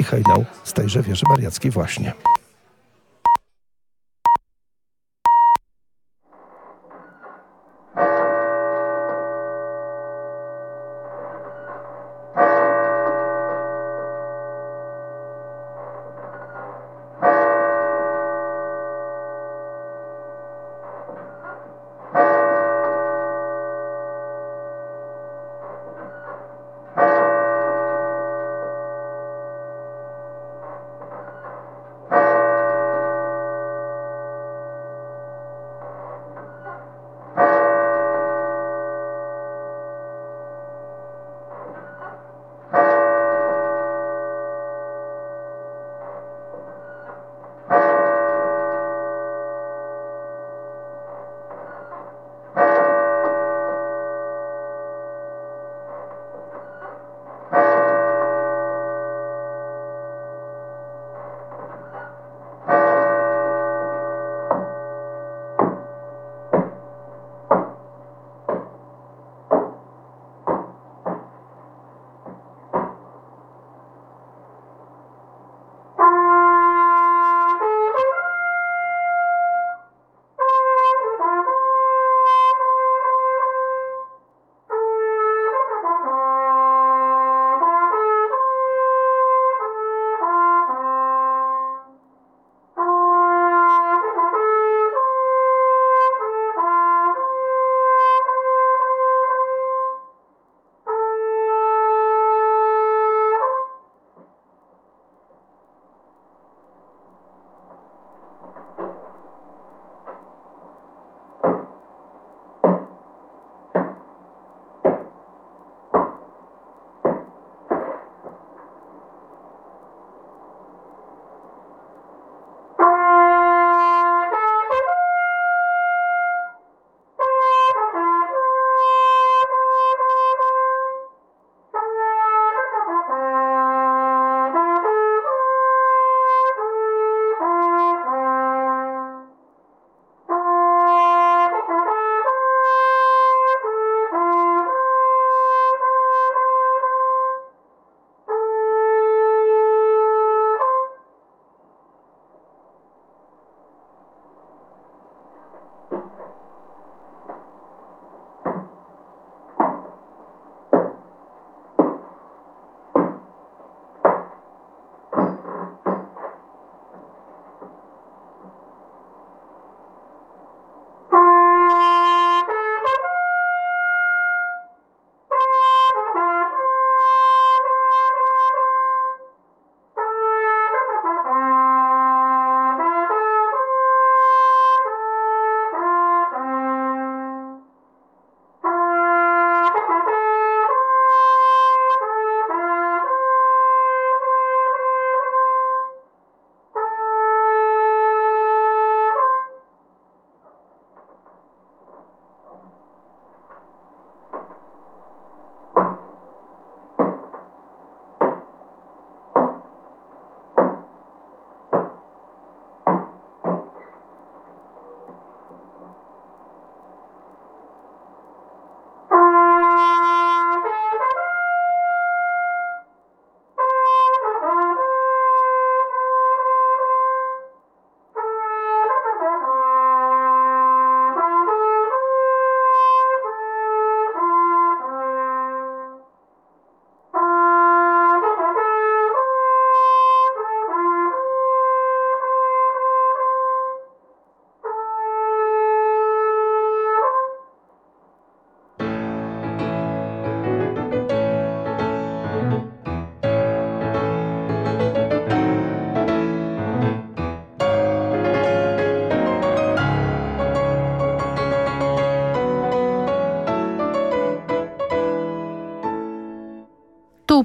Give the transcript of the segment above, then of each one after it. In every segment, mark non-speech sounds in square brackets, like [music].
i hejnał z tejże wieży mariackiej właśnie.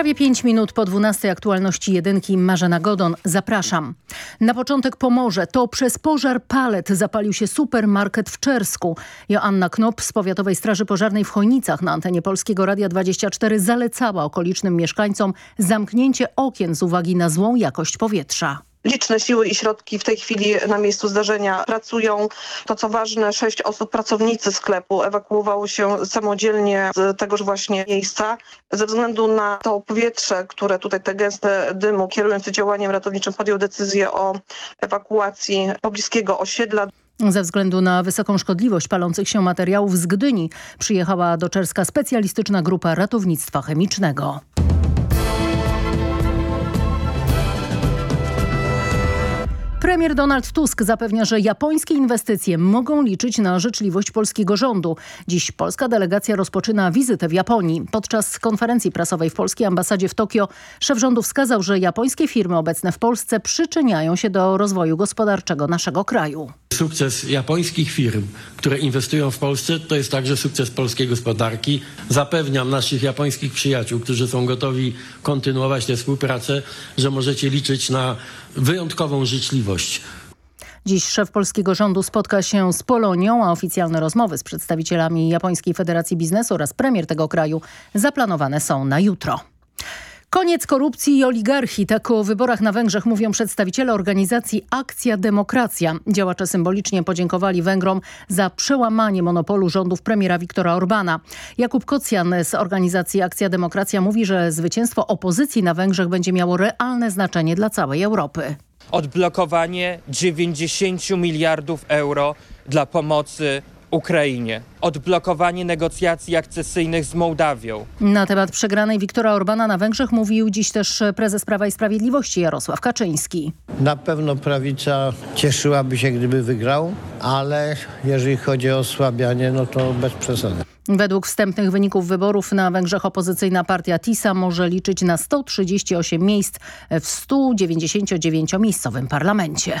Prawie 5 minut po 12 aktualności jedynki Marzena Godon. Zapraszam. Na początek Pomorze. To przez pożar palet zapalił się supermarket w Czersku. Joanna Knop z Powiatowej Straży Pożarnej w Chojnicach na antenie Polskiego Radia 24 zalecała okolicznym mieszkańcom zamknięcie okien z uwagi na złą jakość powietrza. Liczne siły i środki w tej chwili na miejscu zdarzenia pracują. To co ważne, sześć osób, pracownicy sklepu ewakuowało się samodzielnie z tegoż właśnie miejsca. Ze względu na to powietrze, które tutaj te gęste dymu kierujący działaniem ratowniczym podjął decyzję o ewakuacji pobliskiego osiedla. Ze względu na wysoką szkodliwość palących się materiałów z Gdyni przyjechała do Czerska specjalistyczna grupa ratownictwa chemicznego. Premier Donald Tusk zapewnia, że japońskie inwestycje mogą liczyć na życzliwość polskiego rządu. Dziś polska delegacja rozpoczyna wizytę w Japonii. Podczas konferencji prasowej w polskiej ambasadzie w Tokio szef rządu wskazał, że japońskie firmy obecne w Polsce przyczyniają się do rozwoju gospodarczego naszego kraju. Sukces japońskich firm, które inwestują w Polsce, to jest także sukces polskiej gospodarki. Zapewniam naszych japońskich przyjaciół, którzy są gotowi kontynuować tę współpracę, że możecie liczyć na wyjątkową życzliwość. Dziś szef polskiego rządu spotka się z Polonią, a oficjalne rozmowy z przedstawicielami Japońskiej Federacji Biznesu oraz premier tego kraju zaplanowane są na jutro. Koniec korupcji i oligarchii. Tak o wyborach na Węgrzech mówią przedstawiciele organizacji Akcja Demokracja. Działacze symbolicznie podziękowali Węgrom za przełamanie monopolu rządów premiera Viktora Orbana. Jakub Kocjan z organizacji Akcja Demokracja mówi, że zwycięstwo opozycji na Węgrzech będzie miało realne znaczenie dla całej Europy. Odblokowanie 90 miliardów euro dla pomocy Ukrainie. Odblokowanie negocjacji akcesyjnych z Mołdawią. Na temat przegranej Viktora Orbana na Węgrzech mówił dziś też prezes Prawa i Sprawiedliwości Jarosław Kaczyński. Na pewno prawica cieszyłaby się, gdyby wygrał, ale jeżeli chodzi o osłabianie, no to bez przesady. Według wstępnych wyników wyborów na Węgrzech opozycyjna partia TISA może liczyć na 138 miejsc w 199-miejscowym parlamencie.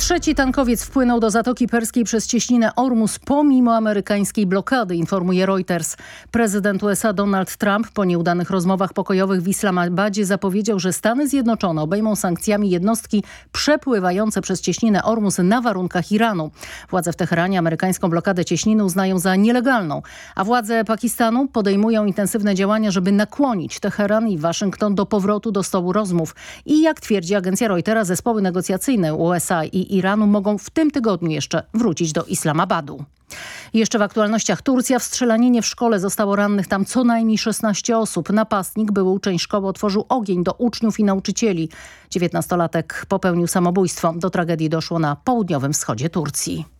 Trzeci tankowiec wpłynął do Zatoki Perskiej przez cieśninę Ormus pomimo amerykańskiej blokady, informuje Reuters. Prezydent USA Donald Trump po nieudanych rozmowach pokojowych w Islamabadzie zapowiedział, że Stany Zjednoczone obejmą sankcjami jednostki przepływające przez cieśninę Ormus na warunkach Iranu. Władze w Teheranie amerykańską blokadę cieśniny uznają za nielegalną, a władze Pakistanu podejmują intensywne działania, żeby nakłonić Teheran i Waszyngton do powrotu do stołu rozmów. I jak twierdzi agencja Reutera, zespoły negocjacyjne USA i Iranu mogą w tym tygodniu jeszcze wrócić do Islamabadu. Jeszcze w aktualnościach Turcja w strzelaninie w szkole zostało rannych tam co najmniej 16 osób. Napastnik, były uczeń szkoły, otworzył ogień do uczniów i nauczycieli. 19-latek popełnił samobójstwo. Do tragedii doszło na południowym wschodzie Turcji.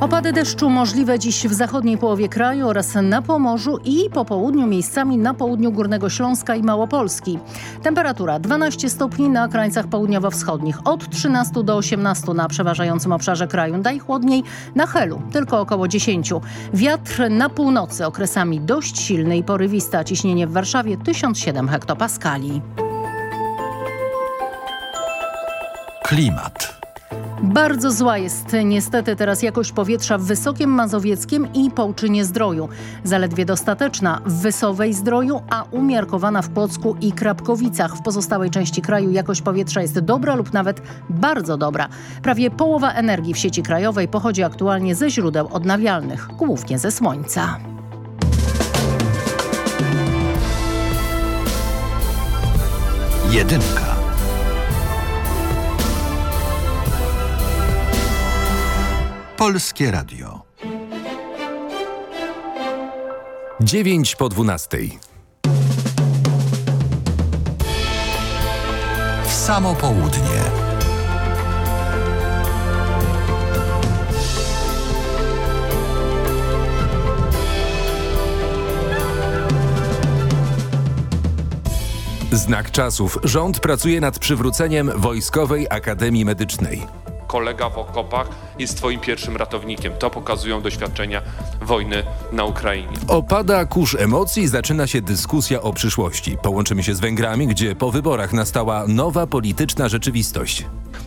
Opady deszczu możliwe dziś w zachodniej połowie kraju oraz na Pomorzu i po południu miejscami na południu Górnego Śląska i Małopolski. Temperatura 12 stopni na krańcach południowo-wschodnich, od 13 do 18 na przeważającym obszarze kraju, najchłodniej na Helu, tylko około 10. Wiatr na północy okresami dość silny i porywista, ciśnienie w Warszawie 1007 hektopaskali. Klimat. Bardzo zła jest niestety teraz jakość powietrza w Wysokiem Mazowieckim i Połczynie Zdroju. Zaledwie dostateczna w Wysowej Zdroju, a umiarkowana w Płocku i Krapkowicach. W pozostałej części kraju jakość powietrza jest dobra lub nawet bardzo dobra. Prawie połowa energii w sieci krajowej pochodzi aktualnie ze źródeł odnawialnych, głównie ze słońca. Jedynka. Polskie Radio. 9 po 12. W samo południe. Znak czasów. Rząd pracuje nad przywróceniem Wojskowej Akademii Medycznej. Kolega w okopach jest twoim pierwszym ratownikiem. To pokazują doświadczenia wojny na Ukrainie. Opada kurz emocji, zaczyna się dyskusja o przyszłości. Połączymy się z Węgrami, gdzie po wyborach nastała nowa polityczna rzeczywistość.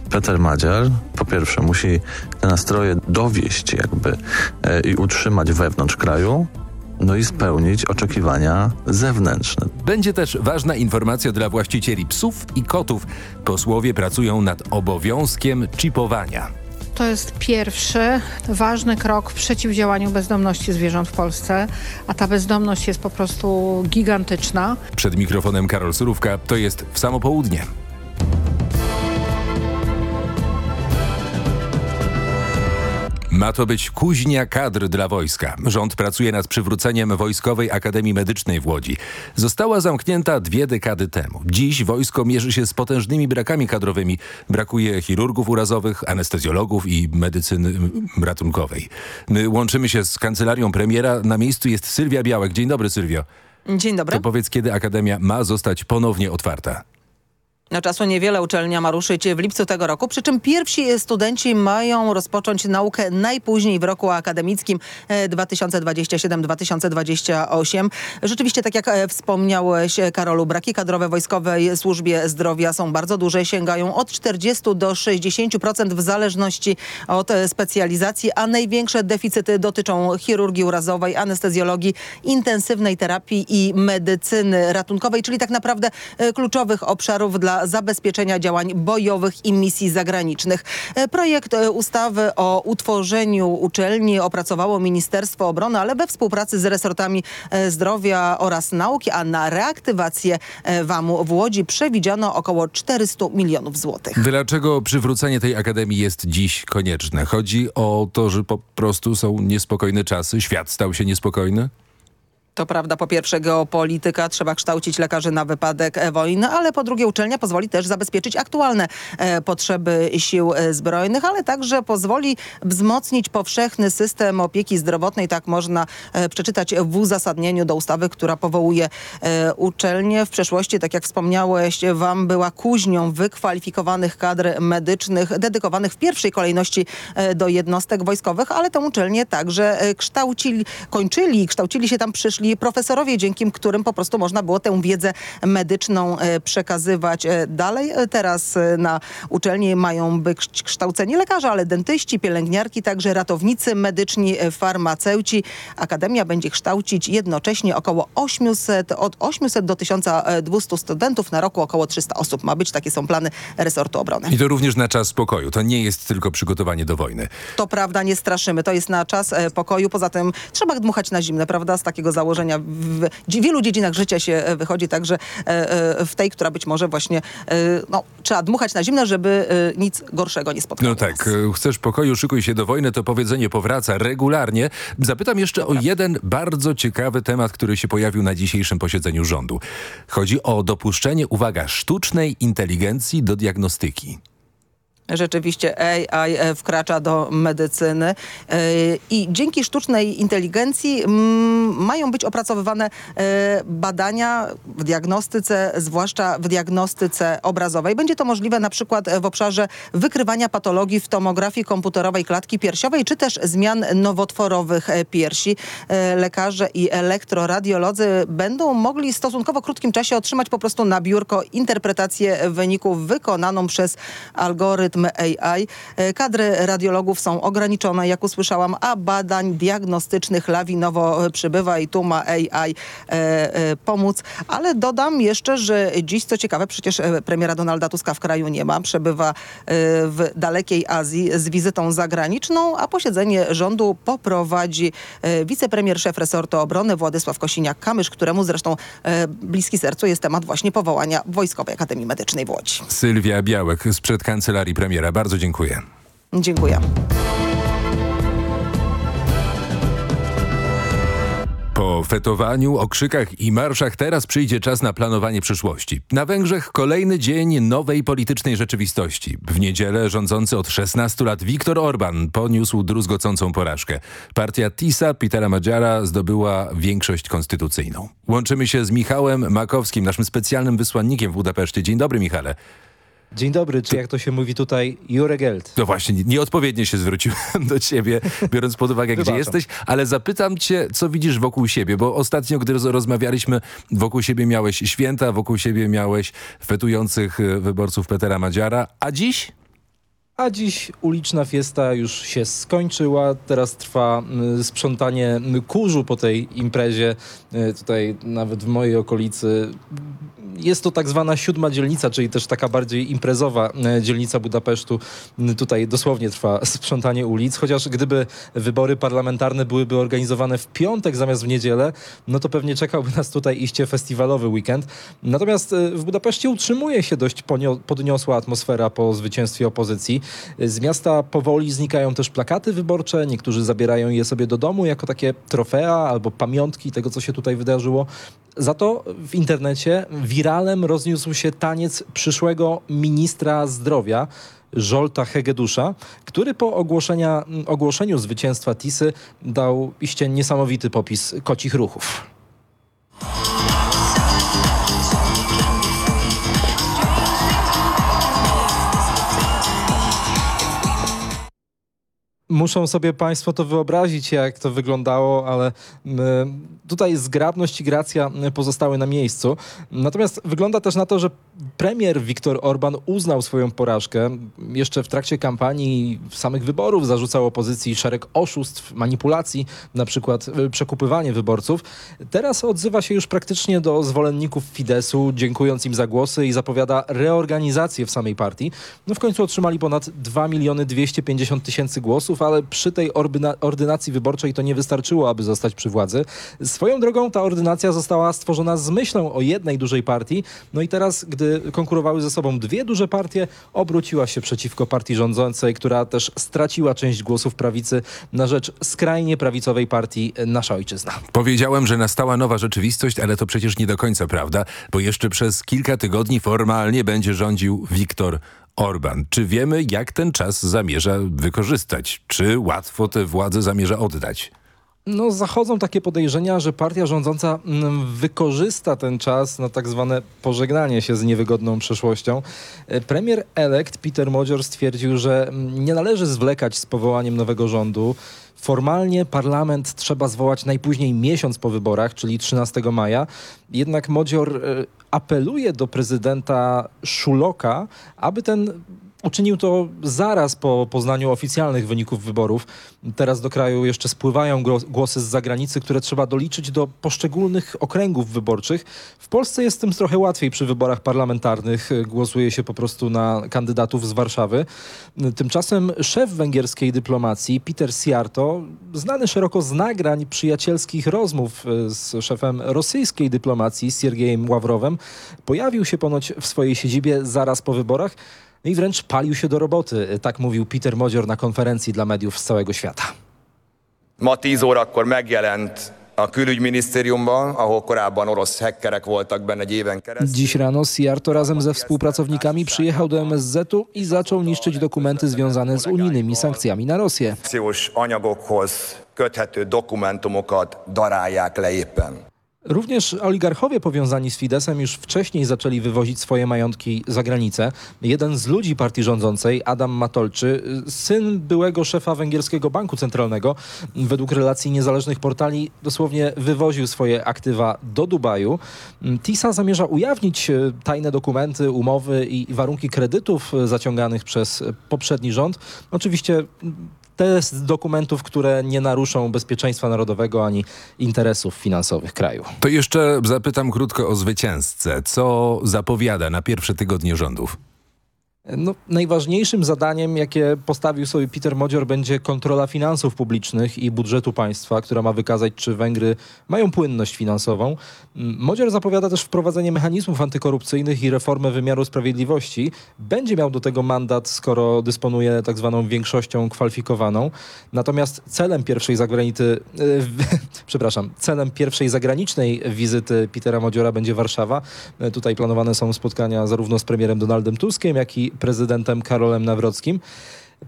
Peter Madziar po pierwsze musi te nastroje dowieść jakby e, i utrzymać wewnątrz kraju, no i spełnić oczekiwania zewnętrzne. Będzie też ważna informacja dla właścicieli psów i kotów. Posłowie pracują nad obowiązkiem chipowania. To jest pierwszy ważny krok w przeciwdziałaniu bezdomności zwierząt w Polsce, a ta bezdomność jest po prostu gigantyczna. Przed mikrofonem Karol Surówka, to jest w samo południe. Ma to być kuźnia kadr dla wojska. Rząd pracuje nad przywróceniem Wojskowej Akademii Medycznej w Łodzi. Została zamknięta dwie dekady temu. Dziś wojsko mierzy się z potężnymi brakami kadrowymi. Brakuje chirurgów urazowych, anestezjologów i medycyny ratunkowej. My łączymy się z kancelarią premiera. Na miejscu jest Sylwia Białek. Dzień dobry Sylwio. Dzień dobry. To powiedz, kiedy Akademia ma zostać ponownie otwarta? Na czasu niewiele uczelnia ma ruszyć w lipcu tego roku, przy czym pierwsi studenci mają rozpocząć naukę najpóźniej w roku akademickim 2027-2028. Rzeczywiście, tak jak e, wspomniałeś e, Karolu, braki kadrowe Wojskowej Służbie Zdrowia są bardzo duże, sięgają od 40 do 60% w zależności od e, specjalizacji, a największe deficyty dotyczą chirurgii urazowej, anestezjologii, intensywnej terapii i medycyny ratunkowej, czyli tak naprawdę kluczowych obszarów dla zabezpieczenia działań bojowych i misji zagranicznych. E, projekt e, ustawy o utworzeniu uczelni opracowało Ministerstwo Obrony, ale we współpracy z resortami e, zdrowia oraz nauki, a na reaktywację WAM-u w Łodzi przewidziano około 400 milionów złotych. Dlaczego przywrócenie tej akademii jest dziś konieczne? Chodzi o to, że po prostu są niespokojne czasy, świat stał się niespokojny? To prawda, po pierwsze geopolityka, trzeba kształcić lekarzy na wypadek e, wojny, ale po drugie uczelnia pozwoli też zabezpieczyć aktualne e, potrzeby sił e, zbrojnych, ale także pozwoli wzmocnić powszechny system opieki zdrowotnej. Tak można e, przeczytać w uzasadnieniu do ustawy, która powołuje e, uczelnię. W przeszłości, tak jak wspomniałeś, wam była kuźnią wykwalifikowanych kadr medycznych, dedykowanych w pierwszej kolejności e, do jednostek wojskowych, ale tę uczelnię także kształcili, kończyli, kształcili się tam przyszli profesorowie, dzięki którym po prostu można było tę wiedzę medyczną e, przekazywać e, dalej. E, teraz na uczelni mają być kształceni lekarze, ale dentyści, pielęgniarki, także ratownicy medyczni, farmaceuci. Akademia będzie kształcić jednocześnie około 800, od 800 do 1200 studentów, na roku około 300 osób. Ma być, takie są plany resortu obrony. I to również na czas spokoju. To nie jest tylko przygotowanie do wojny. To prawda, nie straszymy. To jest na czas pokoju. Poza tym trzeba dmuchać na zimne, prawda? Z takiego założenia założenia w wielu dziedzinach życia się e, wychodzi także e, e, w tej, która być może właśnie no, trzeba dmuchać na zimno, żeby nic gorszego nie spotkało. No tak, chcesz pokoju, szykuj się do wojny, to powiedzenie powraca regularnie. Zapytam jeszcze o jeden bardzo ciekawy temat, który się pojawił na dzisiejszym posiedzeniu rządu. Chodzi o dopuszczenie, uwaga, sztucznej inteligencji do diagnostyki rzeczywiście AI e, wkracza do medycyny e, i dzięki sztucznej inteligencji mają być opracowywane e, badania w diagnostyce, zwłaszcza w diagnostyce obrazowej. Będzie to możliwe na przykład w obszarze wykrywania patologii w tomografii komputerowej klatki piersiowej, czy też zmian nowotworowych piersi. Lekarze i elektroradiolodzy będą mogli w stosunkowo krótkim czasie otrzymać po prostu na biurko interpretację wyników wykonaną przez algorytm AI. E, kadry radiologów są ograniczone, jak usłyszałam, a badań diagnostycznych lawinowo przybywa i tu ma AI e, e, pomóc. Ale dodam jeszcze, że dziś, co ciekawe, przecież e, premiera Donalda Tuska w kraju nie ma. Przebywa e, w dalekiej Azji z wizytą zagraniczną, a posiedzenie rządu poprowadzi e, wicepremier, szef resortu obrony Władysław Kosiniak-Kamysz, któremu zresztą bliski sercu jest temat właśnie powołania Wojskowej Akademii Medycznej w Łodzi. Sylwia Białek sprzed kancelarii premiera. Bardzo dziękuję. Dziękuję. Po fetowaniu, okrzykach i marszach teraz przyjdzie czas na planowanie przyszłości. Na Węgrzech kolejny dzień nowej politycznej rzeczywistości. W niedzielę rządzący od 16 lat Viktor Orban poniósł druzgocącą porażkę. Partia TISA Petera Madziara zdobyła większość konstytucyjną. Łączymy się z Michałem Makowskim, naszym specjalnym wysłannikiem w Budapeszcie. Dzień dobry Michale. Dzień dobry, czy jak to się mówi tutaj, Juregeld. No właśnie, nie- nieodpowiednio się zwróciłem [laughs] do ciebie, biorąc pod uwagę, gdzie jesteś, ale zapytam cię, co widzisz wokół siebie, bo ostatnio, gdy roz- rozmawialiśmy, wokół siebie miałeś święta, wokół siebie miałeś fetujących e, wyborców Petera Madziara, a dziś? A dziś uliczna fiesta już się skończyła. Teraz trwa y, sprzątanie y, kurzu po tej imprezie. Y, Tutaj nawet w mojej okolicy jest to tak zwana siódma dzielnica, czyli też taka bardziej imprezowa y, dzielnica Budapesztu. Y, Tutaj dosłownie trwa [laughs] sprzątanie ulic, chociaż gdyby wybory parlamentarne byłyby organizowane w piątek zamiast w niedzielę, no to pewnie czekałby nas tutaj iście festiwalowy weekend. Natomiast y, w Budapeszcie utrzymuje się dość podniosła atmosfera po zwycięstwie opozycji. Z miasta powoli znikają też plakaty wyborcze, niektórzy zabierają je sobie do domu jako takie trofea albo pamiątki tego, co się tutaj wydarzyło. Za to w internecie wiralem rozniósł się taniec przyszłego ministra zdrowia. Żolta Hegedusza, który po ogłoszeniu zwycięstwa Tisy dał iście niesamowity popis kocich ruchów. Muszą sobie Państwo to wyobrazić, jak to wyglądało, ale tutaj zgrabność i gracja pozostały na miejscu. Natomiast wygląda też na to, że premier Viktor Orban uznał swoją porażkę. Jeszcze w trakcie kampanii samych wyborów zarzucał opozycji szereg oszustw, manipulacji, na przykład y, przekupywanie wyborców. Teraz odzywa się już praktycznie do zwolenników Fidesu, dziękując im za głosy i zapowiada reorganizację w samej partii. No w końcu otrzymali ponad 2 miliony 250 tysięcy głosów, ale przy tej ordyna- ordynacji wyborczej to nie wystarczyło, aby zostać przy władzy. Swoją drogą ta ordynacja została stworzona z myślą o jednej dużej partii. No i teraz, gdy konkurowały ze sobą dwie duże partie, obróciła się przeciwko partii rządzącej, która też straciła część głosów prawicy na rzecz skrajnie prawicowej partii Nasza Ojczyzna. Powiedziałem, że nastała nowa rzeczywistość, ale to przecież nie do końca prawda, bo jeszcze przez kilka tygodni formalnie będzie rządził Viktor Orban. Czy wiemy, jak ten czas zamierza wykorzystać? Czy łatwo tę władzę zamierza oddać? No, zachodzą takie podejrzenia, że partia rządząca mm, wykorzysta ten czas na tak zwane pożegnanie się z niewygodną przeszłością. E, Premier elekt Peter Modzior stwierdził, że mm, nie należy zwlekać z powołaniem nowego rządu. Formalnie parlament trzeba zwołać najpóźniej miesiąc po wyborach, czyli 13 maja. Jednak Modzior e, apeluje do prezydenta Szuloka, aby ten Uczynił to zaraz po poznaniu oficjalnych wyników wyborów. Teraz do kraju jeszcze spływają głosy z zagranicy, które trzeba doliczyć do poszczególnych okręgów wyborczych. W Polsce jest tym trochę łatwiej przy wyborach parlamentarnych. Głosuje się po prostu na kandydatów z Warszawy. Tymczasem szef węgierskiej dyplomacji, Peter Siarto, znany szeroko z nagrań przyjacielskich rozmów e, z szefem rosyjskiej dyplomacji, Siergiejem Ławrowem, pojawił się ponoć w swojej siedzibie zaraz po wyborach. No i wręcz palił się do roboty, tak mówił Peter Modzior na konferencji dla mediów z całego świata. Ma 10 órakor megjelent a külügyminisztériumban, ahol korábban orosz hackerek voltak benne egy éven keresztül. Dziś rano Siarto razem ze współpracownikami przyjechał do MSZ-u i zaczął niszczyć dokumenty związane z unijnymi sankcjami na Rosję. Anyagokhoz köthető dokumentumokat darálják le éppen. Również oligarchowie powiązani z Fidesem już wcześniej zaczęli wywozić swoje majątki za granicę. Jeden z ludzi partii rządzącej, Adam Matolczy, syn byłego szefa węgierskiego banku centralnego, według relacji niezależnych portali dosłownie wywoził swoje aktywa do Dubaju. TISA zamierza ujawnić e, tajne dokumenty, umowy i warunki kredytów e, zaciąganych przez poprzedni rząd. Oczywiście te z dokumentów, które nie naruszą bezpieczeństwa narodowego ani interesów finansowych kraju. To jeszcze zapytam krótko o zwycięzcę. Co zapowiada na pierwsze tygodnie rządów? No, najważniejszym zadaniem, jakie postawił sobie Peter Modzior, będzie kontrola finansów publicznych i budżetu państwa, która ma wykazać, czy Węgry mają płynność finansową. M, Modzior zapowiada też wprowadzenie mechanizmów antykorupcyjnych i reformę wymiaru sprawiedliwości. Będzie miał do tego mandat, skoro dysponuje tak zwaną większością kwalifikowaną. Natomiast celem pierwszej zagranicy, e, [laughs] przepraszam, celem pierwszej zagranicznej wizyty Petera Modziora będzie Warszawa. E, Tutaj planowane są spotkania zarówno z premierem Donaldem Tuskiem, jak i prezydentem Karolem Nawrockim.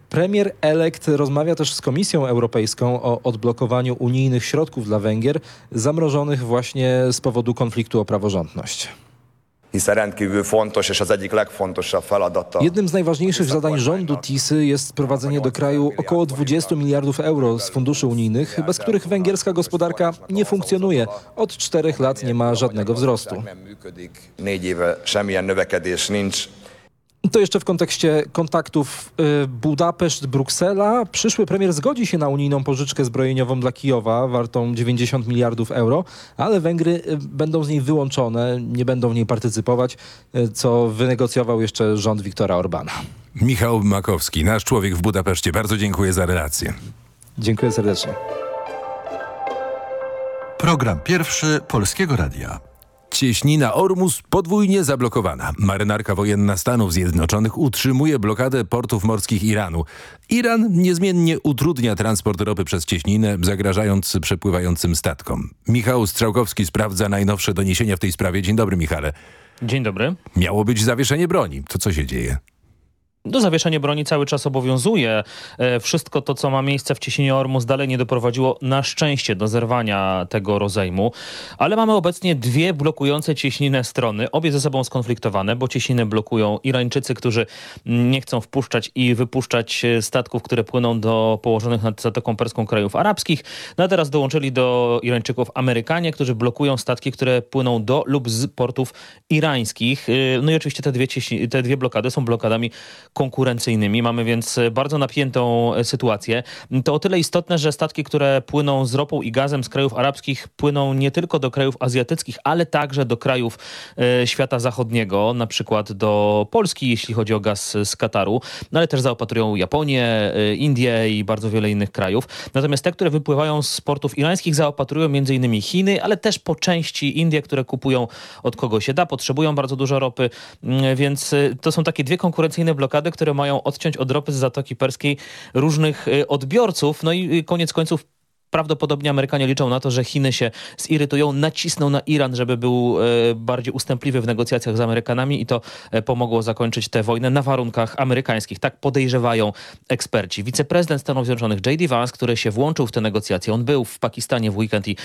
Premier elekt rozmawia też z Komisją Europejską o odblokowaniu unijnych środków dla Węgier zamrożonych właśnie z powodu konfliktu o praworządność. Jednym z najważniejszych zadań rządu Tisy jest sprowadzenie do kraju około 20 miliardów euro z funduszy unijnych, bez których węgierska gospodarka nie funkcjonuje. Od czterech lat nie ma żadnego wzrostu. To jeszcze w kontekście kontaktów y, Budapeszt-Bruksela. Przyszły premier zgodzi się na unijną pożyczkę zbrojeniową dla Kijowa wartą 90 miliardów euro, ale Węgry y, będą z niej wyłączone, nie będą w niej partycypować, y, co wynegocjował jeszcze rząd Viktora Orbana. Michał Makowski, nasz człowiek w Budapeszcie. Bardzo dziękuję za relację. Dziękuję serdecznie. Program pierwszy Polskiego Radia. Cieśnina Ormus podwójnie zablokowana. Marynarka wojenna Stanów Zjednoczonych utrzymuje blokadę portów morskich Iranu. Iran niezmiennie utrudnia transport ropy przez cieśninę, zagrażając przepływającym statkom. Michał Strzałkowski sprawdza najnowsze doniesienia w tej sprawie. Dzień dobry, Michale. Dzień dobry. Miało być zawieszenie broni. To co się dzieje? Do zawieszenia broni cały czas obowiązuje. E, Wszystko to, co ma miejsce w Cieśninie Ormus dalej nie doprowadziło na szczęście do zerwania tego rozejmu. Ale mamy obecnie dwie blokujące cieśninę strony, obie ze sobą skonfliktowane, bo cieśninę blokują Irańczycy, którzy nie chcą wpuszczać i wypuszczać e, statków, które płyną do położonych nad Zatoką Perską krajów arabskich. No a teraz dołączyli do Irańczyków Amerykanie, którzy blokują statki, które płyną do lub z portów irańskich. E, No i oczywiście te dwie, cieśni- te dwie blokady są blokadami konkurencyjnymi. Mamy więc bardzo napiętą e, sytuację. To o tyle istotne, że statki, które płyną z ropą i gazem z krajów arabskich płyną nie tylko do krajów azjatyckich, ale także do krajów e, świata zachodniego, na przykład do Polski, jeśli chodzi o gaz z Kataru, no ale też zaopatrują Japonię, e, Indię i bardzo wiele innych krajów. Natomiast te, które wypływają z portów irańskich zaopatrują m.in. Chiny, ale też po części Indie, które kupują od kogo się da, potrzebują bardzo dużo ropy, Mm, więc to są takie dwie konkurencyjne blokady, które mają odciąć od ropy z Zatoki Perskiej różnych y, odbiorców. No i y, koniec końców Prawdopodobnie Amerykanie liczą na to, że Chiny się zirytują, nacisną na Iran, żeby był e, bardziej ustępliwy w negocjacjach z Amerykanami i to e, pomogło zakończyć tę wojnę na warunkach amerykańskich. Tak podejrzewają eksperci. Wiceprezydent Stanów Zjednoczonych J.D. Vance, który się włączył w te negocjacje, on był w Pakistanie w weekend i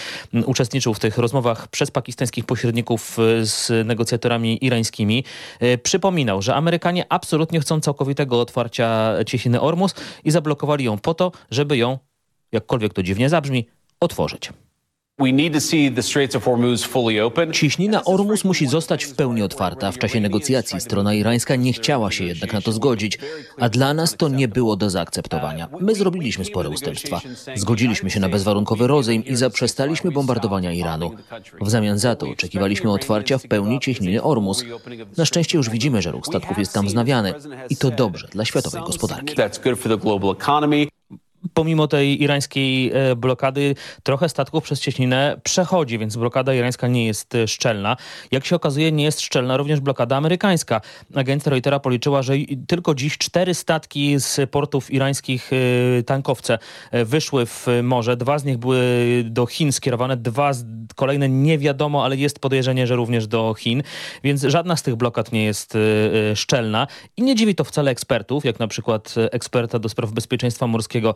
uczestniczył w tych rozmowach przez pakistańskich pośredników e, z negocjatorami irańskimi, przypominał, że Amerykanie absolutnie chcą całkowitego otwarcia cieśniny Ormus i zablokowali ją po to, żeby ją jakkolwiek to dziwnie zabrzmi, otworzyć. Ciśnina Ormus musi zostać w pełni otwarta. W czasie negocjacji strona irańska nie chciała się jednak na to zgodzić, a dla nas to nie było do zaakceptowania. My zrobiliśmy spore ustępstwa. Zgodziliśmy się na bezwarunkowy rozejm i zaprzestaliśmy bombardowania Iranu. W zamian za to oczekiwaliśmy otwarcia w pełni cieśniny Ormus. Na szczęście już widzimy, że ruch statków jest tam wznawiany i to dobrze dla światowej gospodarki. Pomimo tej irańskiej e, blokady trochę statków przez cieśninę przechodzi, więc blokada irańska nie jest e, szczelna. Jak się okazuje nie jest szczelna również blokada amerykańska. Agencja Reutera policzyła, że tylko dziś cztery statki z portów irańskich e, tankowce wyszły w morze. Dwa z nich były do Chin skierowane, dwa kolejne nie wiadomo, ale jest podejrzenie, że również do Chin. Więc żadna z tych blokad nie jest szczelna i nie dziwi to wcale ekspertów, jak na przykład eksperta do spraw bezpieczeństwa morskiego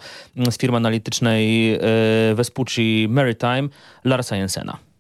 z firmy analitycznej e, Vespucci Maritime, Larsa Jensena.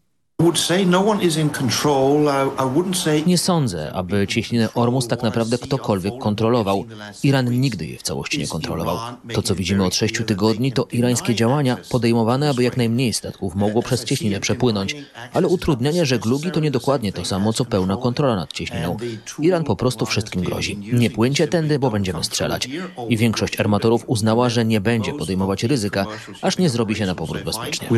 Nie sądzę, aby cieśninę Ormus tak naprawdę ktokolwiek kontrolował. Iran nigdy jej w całości nie kontrolował. To, co widzimy od sześciu tygodni, to irańskie działania podejmowane, aby jak najmniej statków mogło przez cieśninę przepłynąć. Ale utrudnianie żeglugi to niedokładnie to samo, co pełna kontrola nad cieśniną. Iran po prostu wszystkim grozi. Nie płyńcie tędy, bo będziemy strzelać. I większość armatorów uznała, że nie będzie podejmować ryzyka, aż nie zrobi się na powrót bezpiecznie.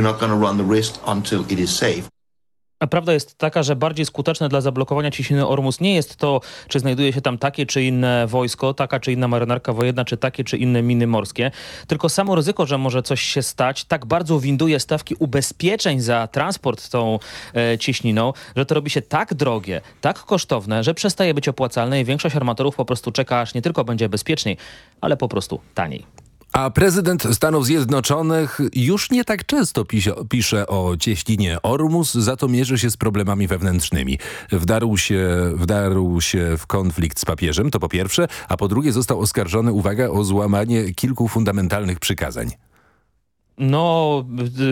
A prawda jest taka, że bardziej skuteczne dla zablokowania ciśniny Ormus nie jest to, czy znajduje się tam takie czy inne wojsko, taka czy inna marynarka wojenna, czy takie czy inne miny morskie, tylko samo ryzyko, że może coś się stać, tak bardzo winduje stawki ubezpieczeń za transport tą e, cieśniną, że to robi się tak drogie, tak kosztowne, że przestaje być opłacalne i większość armatorów po prostu czeka, aż nie tylko będzie bezpieczniej, ale po prostu taniej. A prezydent Stanów Zjednoczonych już nie tak często pisze, pisze o cieśninie Ormus, za to mierzy się z problemami wewnętrznymi. Wdarł się, wdarł się w konflikt z papieżem, to po pierwsze, a po drugie został oskarżony, uwaga, o złamanie kilku fundamentalnych przykazań. No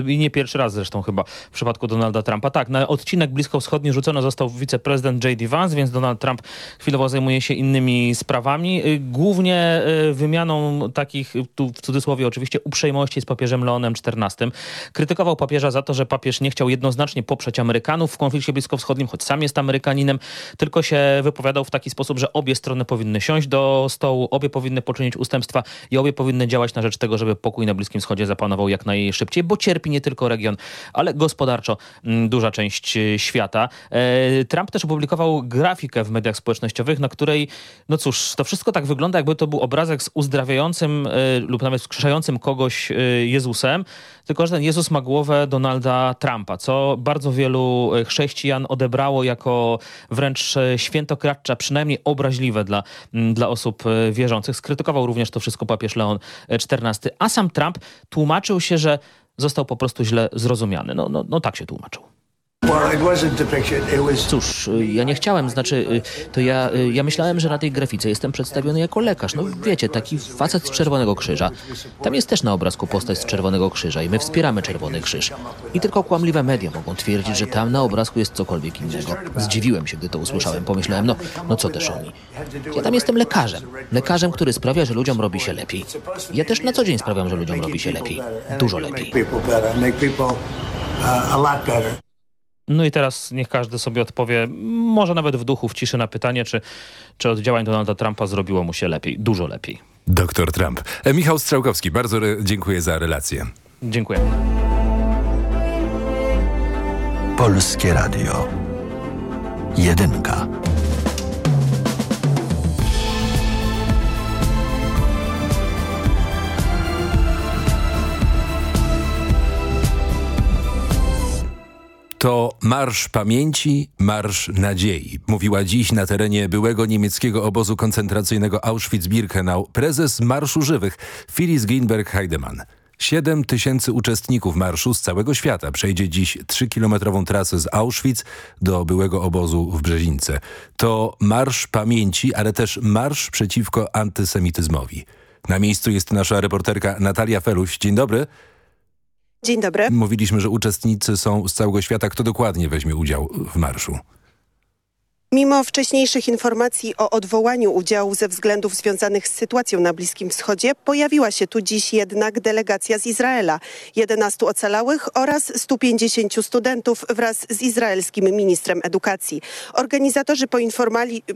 i nie pierwszy raz zresztą chyba w przypadku Donalda Trumpa. Tak, na odcinek bliskowschodni rzucony został wiceprezydent J.D. Vance, więc Donald Trump chwilowo zajmuje się innymi sprawami. Y, Głównie y, wymianą takich, tu w cudzysłowie oczywiście, uprzejmości z papieżem Leonem XIV. Krytykował papieża za to, że papież nie chciał jednoznacznie poprzeć Amerykanów w konflikcie bliskowschodnim, choć sam jest Amerykaninem, tylko się wypowiadał w taki sposób, że obie strony powinny siąść do stołu, obie powinny poczynić ustępstwa i obie powinny działać na rzecz tego, żeby pokój na Bliskim Wschodzie zapanował jak najszybciej, bo cierpi nie tylko region, ale gospodarczo mm, duża część e, świata. E, Trump też opublikował grafikę w mediach społecznościowych, na której, no cóż, to wszystko tak wygląda, jakby to był obrazek z uzdrawiającym e, lub nawet skrzeszającym kogoś Jezusem, tylko że ten Jezus ma głowę Donalda Trumpa, co bardzo wielu chrześcijan odebrało jako wręcz świętokradcze, przynajmniej obraźliwe dla, dla osób wierzących. Skrytykował również to wszystko papież Leon XIV, a sam Trump tłumaczył się, że został po prostu źle zrozumiany. No, no, no tak się tłumaczył. Cóż, y, ja nie chciałem, znaczy, y, to ja, y, ja myślałem, że na tej grafice jestem przedstawiony jako lekarz. No wiecie, taki facet z Czerwonego Krzyża. Tam jest też na obrazku postać z Czerwonego Krzyża i my wspieramy Czerwony Krzyż. I tylko kłamliwe media mogą twierdzić, że tam na obrazku jest cokolwiek innego. Zdziwiłem się, gdy to usłyszałem. Pomyślałem, no, no co też oni. Ja tam jestem lekarzem. Lekarzem, który sprawia, że ludziom robi się lepiej. Ja też na co dzień sprawiam, że ludziom robi się lepiej. Dużo lepiej. No i teraz niech każdy sobie odpowie, może nawet w duchu, w ciszy na pytanie, czy, czy od działań Donalda Trumpa zrobiło mu się lepiej, dużo lepiej. Doktor Trump. E, Michał Strzałkowski, bardzo dziękuję za relację. Dziękuję. Polskie Radio. Jedynka. To Marsz Pamięci, Marsz Nadziei, mówiła dziś na terenie byłego niemieckiego obozu koncentracyjnego Auschwitz-Birkenau prezes Marszu Żywych Phyllis Greenberg-Heidemann. 7 tysięcy uczestników marszu z całego świata przejdzie dziś 3-kilometrową trasę z Auschwitz do byłego obozu w Brzezince. To Marsz Pamięci, ale też Marsz przeciwko antysemityzmowi. Na miejscu jest nasza reporterka Natalia Feluś. Dzień dobry. Dzień dobry. Mówiliśmy, że uczestnicy są z całego świata. Kto dokładnie weźmie udział w marszu? Mimo wcześniejszych informacji o odwołaniu udziału ze względów związanych z sytuacją na Bliskim Wschodzie, pojawiła się tu dziś jednak delegacja z Izraela. 11 ocalałych oraz 150 studentów wraz z izraelskim ministrem edukacji. Organizatorzy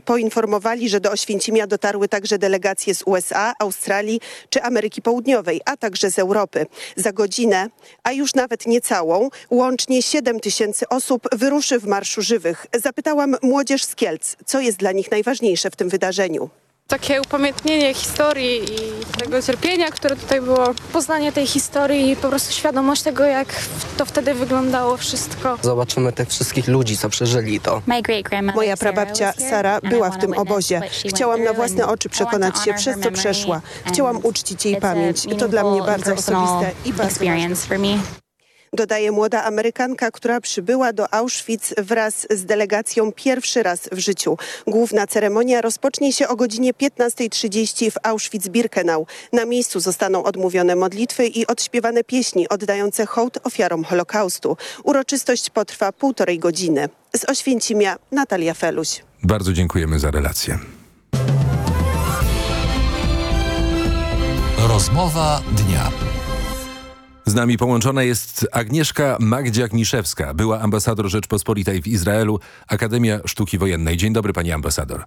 poinformowali, że do Oświęcimia dotarły także delegacje z USA, Australii czy Ameryki Południowej, a także z Europy. Za godzinę, a już nawet niecałą, łącznie 7 tysięcy osób wyruszy w Marszu Żywych. Zapytałam młodzież z Kielc, co jest dla nich najważniejsze w tym wydarzeniu. Takie upamiętnienie historii i tego cierpienia, które tutaj było. Poznanie tej historii i po prostu świadomość tego, jak to wtedy wyglądało wszystko. Zobaczymy tych wszystkich ludzi, co przeżyli to. Moja prababcia Sara była w tym obozie. Chciałam na własne oczy przekonać się, przez co przeszła. Chciałam uczcić jej pamięć. To dla mnie bardzo osobiste i bardzo ważne. Dodaje młoda Amerykanka, która przybyła do Auschwitz wraz z delegacją pierwszy raz w życiu. Główna ceremonia rozpocznie się o godzinie 15.30 w Auschwitz-Birkenau. Na miejscu zostaną odmówione modlitwy i odśpiewane pieśni oddające hołd ofiarom Holokaustu. Uroczystość potrwa półtorej godziny. Z Oświęcimia Natalia Feluś. Bardzo dziękujemy za relację. Rozmowa dnia. Z nami połączona jest Agnieszka Magdziak-Miszewska, była ambasador Rzeczpospolitej w Izraelu, Akademia Sztuki Wojennej. Dzień dobry pani ambasador.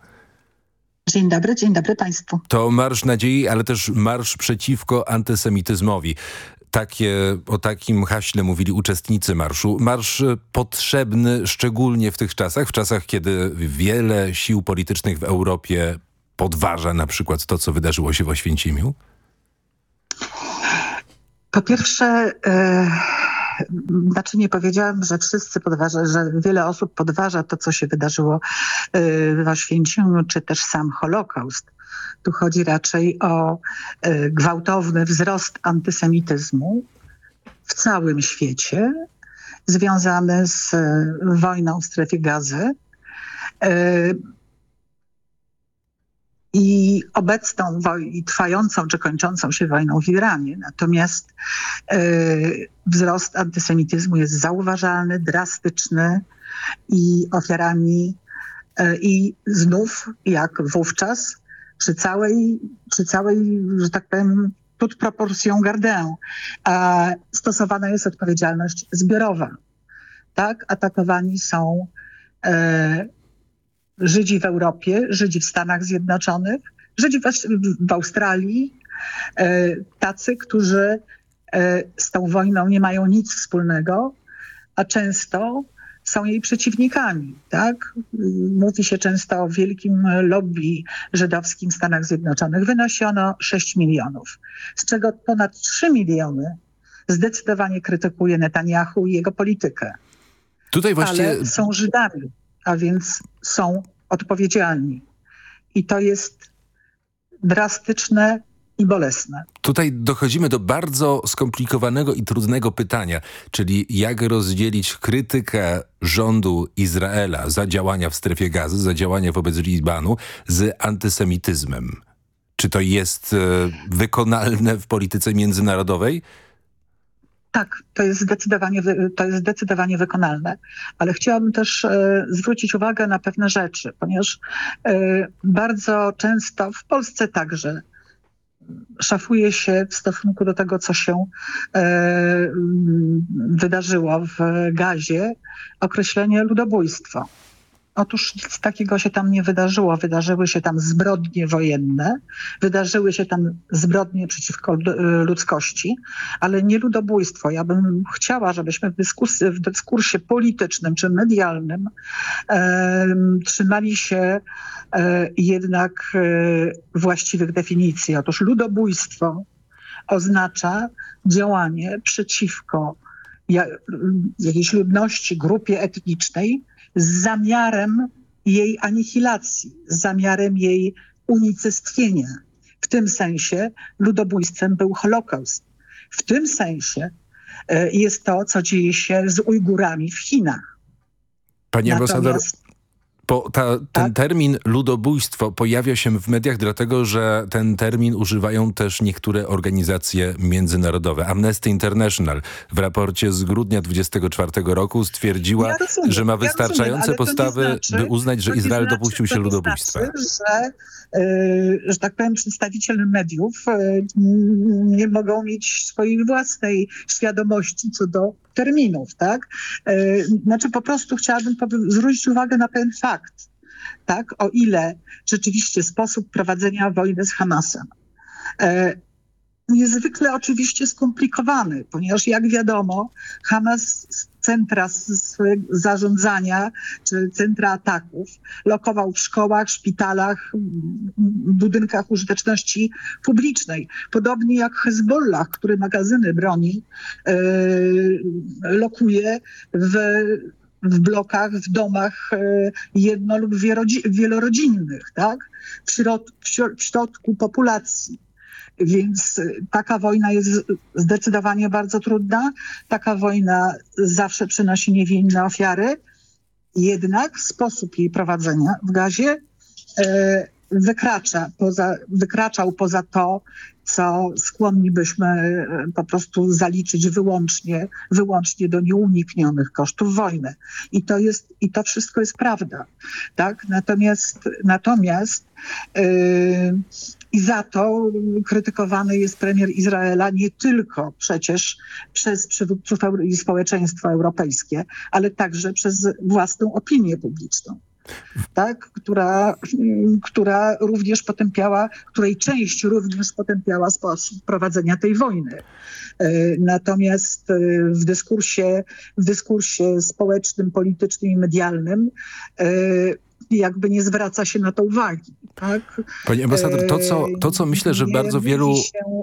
Dzień dobry, dzień dobry państwu. To Marsz Nadziei, ale też Marsz przeciwko antysemityzmowi. Takie, o takim haśle mówili uczestnicy marszu. Marsz potrzebny szczególnie w tych czasach, w czasach, kiedy wiele sił politycznych w Europie podważa na przykład to, co wydarzyło się w Oświęcimiu? Po pierwsze, e, znaczy nie powiedziałam, że wszyscy podważają, że wiele osób podważa to, co się wydarzyło e, w Oświęcimiu, czy też sam Holokaust. Tu chodzi raczej o e, gwałtowny wzrost antysemityzmu w całym świecie, związany z wojną w strefie gazy. E, i obecną i trwającą czy kończącą się wojną w Iranie. Natomiast y, wzrost antysemityzmu jest zauważalny, drastyczny i ofiarami y, i znów jak wówczas przy całej, przy całej, że tak powiem, toute proporcją gardę, stosowana jest odpowiedzialność zbiorowa. Tak, atakowani są e, Żydzi w Europie, Żydzi w Stanach Zjednoczonych, Żydzi w, w Australii, e, tacy, którzy e, z tą wojną nie mają nic wspólnego, a często są jej przeciwnikami. Tak? Mówi się często o wielkim lobby żydowskim w Stanach Zjednoczonych. Wynosiono 6 milionów, z czego ponad 3 miliony zdecydowanie krytykuje Netanyahu i jego politykę. Tutaj właśnie... Ale są Żydami, a więc są odpowiedzialni. I to jest drastyczne i bolesne. Tutaj dochodzimy do bardzo skomplikowanego i trudnego pytania, czyli jak rozdzielić krytykę rządu Izraela za działania w strefie gazy, za działania wobec Libanu z antysemityzmem. Czy to jest e, wykonalne w polityce międzynarodowej? Tak, to jest zdecydowanie, to jest zdecydowanie wykonalne, ale chciałabym też e, zwrócić uwagę na pewne rzeczy, ponieważ e, bardzo często w Polsce także szafuje się w stosunku do tego, co się e, wydarzyło w gazie, określenie ludobójstwo. Otóż nic takiego się tam nie wydarzyło. Wydarzyły się tam zbrodnie wojenne, wydarzyły się tam zbrodnie przeciwko ludzkości, ale nie ludobójstwo. Ja bym chciała, żebyśmy w, dyskusji, w dyskursie politycznym czy medialnym e, trzymali się e, jednak e, właściwych definicji. Otóż ludobójstwo oznacza działanie przeciwko jakiejś ludności, grupie etnicznej, z zamiarem jej anihilacji, z zamiarem jej unicestwienia. W tym sensie ludobójstwem był Holokaust. W tym sensie e, jest to, co dzieje się z Ujgurami w Chinach. Pani ambasador, bo ta, ten tak? termin ludobójstwo pojawia się w mediach dlatego, że ten termin używają też niektóre organizacje międzynarodowe. Amnesty International w raporcie z grudnia 24 roku stwierdziła, ja rozumiem, że ma wystarczające ja rozumiem, postawy, znaczy, by uznać, że Izrael znaczy, dopuścił się ludobójstwa. Znaczy, że, yy, że tak powiem przedstawiciele mediów yy, nie mogą mieć swojej własnej świadomości co do terminów, tak? Yy, znaczy po prostu chciałabym zwrócić uwagę na fakt fakt, tak, o ile rzeczywiście sposób prowadzenia wojny z Hamasem e, niezwykle oczywiście skomplikowany, ponieważ jak wiadomo Hamas centra zarządzania czy centra ataków lokował w szkołach, szpitalach, budynkach użyteczności publicznej. Podobnie jak Hezbollah, który magazyny broni yy, lokuje w w blokach, w domach e, jedno- lub wielorodzinnych, tak? W, środ w środku populacji. Więc taka wojna jest zdecydowanie bardzo trudna. Taka wojna zawsze przynosi niewinne ofiary. Jednak sposób jej prowadzenia w gazie e, wykracza poza, wykraczał poza to, co skłonni byśmy e, po prostu zaliczyć wyłącznie, wyłącznie do nieuniknionych kosztów wojny. I to, jest, i to wszystko jest prawda. Tak? Natomiast, natomiast yy, i za to krytykowany jest premier Izraela nie tylko przecież przez przywódców i społeczeństwo europejskie, ale także przez własną opinię publiczną tak, która, która również potępiała, której część również potępiała sposób prowadzenia tej wojny. E, natomiast e, w dyskursie, w dyskursie społecznym, politycznym i medialnym e, jakby nie zwraca się na to uwagi. Tak? Pani ambasador, to co, to, co myślę, że bardzo wielu... Się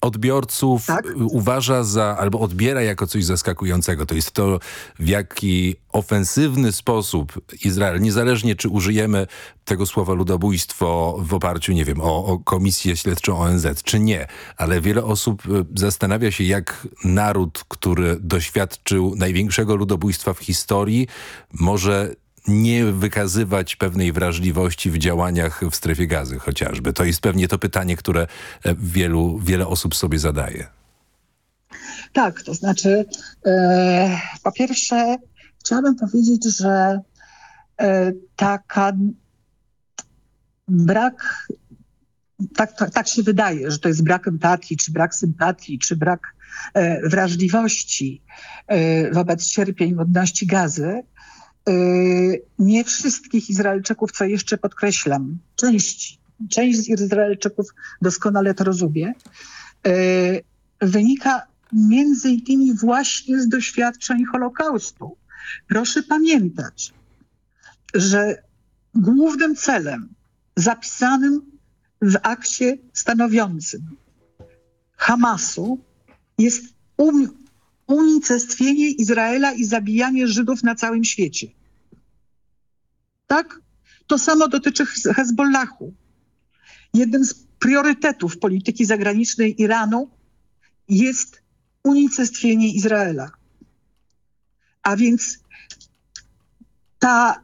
odbiorców tak? uważa za, albo odbiera jako coś zaskakującego. To jest to, w jaki ofensywny sposób Izrael, niezależnie czy użyjemy tego słowa ludobójstwo w oparciu, nie wiem, o, o komisję śledczą ONZ, czy nie, ale wiele osób e, zastanawia się, jak naród, który doświadczył największego ludobójstwa w historii, może nie wykazywać pewnej wrażliwości w działaniach w strefie gazy chociażby? To jest pewnie to pytanie, które e, wielu, wiele osób sobie zadaje. Tak, to znaczy e, po pierwsze chciałabym powiedzieć, że e, taka brak, tak, tak, tak się wydaje, że to jest brak empatii, czy brak sympatii, czy brak e, wrażliwości e, wobec cierpień ludności gazy. Nie wszystkich Izraelczyków, co jeszcze podkreślam, części, część z Izraelczyków doskonale to rozumie, e, wynika między innymi właśnie z doświadczeń Holokaustu. Proszę pamiętać, że głównym celem zapisanym w akcie stanowiącym Hamasu jest um, unicestwienie Izraela i zabijanie Żydów na całym świecie. Tak? To samo dotyczy Hezbollahu. Jednym z priorytetów polityki zagranicznej Iranu jest unicestwienie Izraela. A więc ta,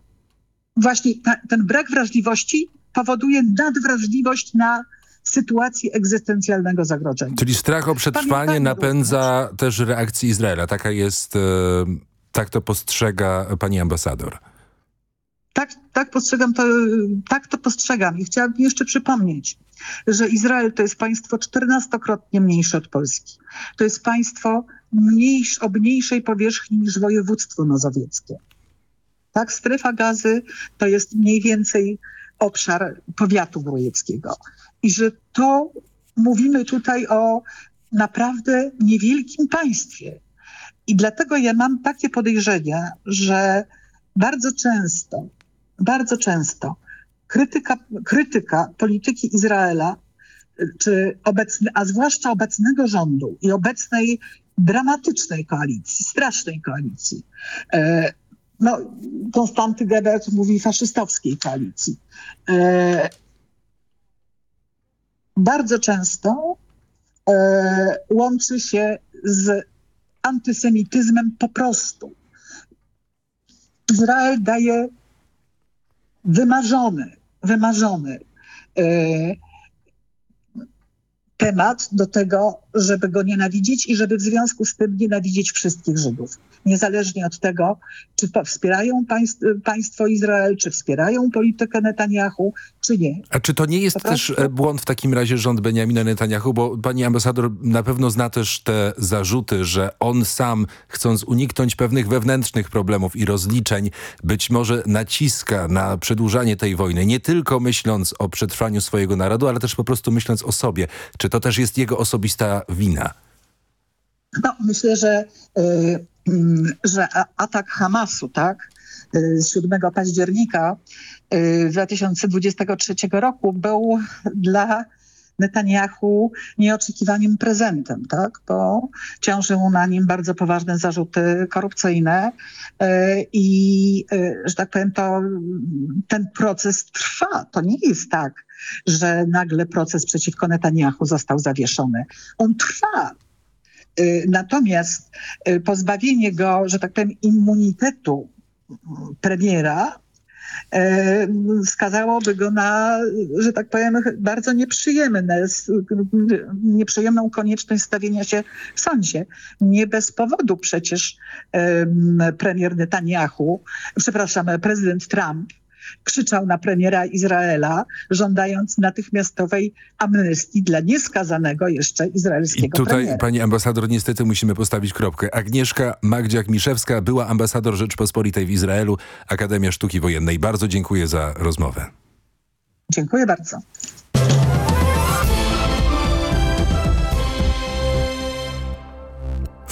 właśnie ta, ten brak wrażliwości powoduje nadwrażliwość na sytuację egzystencjalnego zagrożenia. Czyli strach o przetrwanie napędza też reakcję Izraela. Taka jest, e, tak to postrzega pani ambasador. Tak, tak postrzegam to, tak to postrzegam i chciałabym jeszcze przypomnieć, że Izrael to jest państwo czternastokrotnie mniejsze od Polski. To jest państwo mniejsz, o mniejszej powierzchni niż województwo mazowieckie. Tak, strefa gazy to jest mniej więcej obszar powiatu wojewódzkiego. I że to mówimy tutaj o naprawdę niewielkim państwie. I dlatego ja mam takie podejrzenia, że bardzo często, bardzo często krytyka, krytyka polityki Izraela, czy obecny, a zwłaszcza obecnego rządu i obecnej dramatycznej koalicji, strasznej koalicji, e, no, Konstanty Gebert mówi faszystowskiej koalicji. E, bardzo często e, łączy się z antysemityzmem po prostu. Izrael daje wymarzony, wymarzony e, temat do tego, żeby go nienawidzić i żeby w związku z tym nienawidzieć wszystkich Żydów. Niezależnie od tego, czy wspierają państw, państwo Izrael, czy wspierają politykę Netanyahu, czy nie. A czy to nie jest po też prostu... błąd w takim razie rząd Benjamina Netanyahu? Bo pani ambasador na pewno zna też te zarzuty, że on sam, chcąc uniknąć pewnych wewnętrznych problemów i rozliczeń, być może naciska na przedłużanie tej wojny, nie tylko myśląc o przetrwaniu swojego narodu, ale też po prostu myśląc o sobie. Czy to też jest jego osobista wina? No, myślę, że, y, że atak Hamasu, tak, z 7 października 2023 roku był dla Netanyahu nieoczekiwanym prezentem, tak? bo ciążył na nim bardzo poważne zarzuty korupcyjne i, że tak powiem, to ten proces trwa. To nie jest tak, że nagle proces przeciwko Netanyahu został zawieszony. On trwa. Natomiast pozbawienie go, że tak powiem, immunitetu premiera skazałoby go na, że tak powiem, bardzo nieprzyjemne, nieprzyjemną konieczność stawienia się w sądzie. Nie bez powodu przecież premier Netanyahu, przepraszam, prezydent Trump krzyczał na premiera Izraela, żądając natychmiastowej amnestii dla nieskazanego jeszcze izraelskiego I tutaj, premiera. pani ambasador, niestety musimy postawić kropkę. Agnieszka Magdziak-Miszewska była ambasador Rzeczpospolitej w Izraelu, Akademia Sztuki Wojennej. Bardzo dziękuję za rozmowę. Dziękuję bardzo.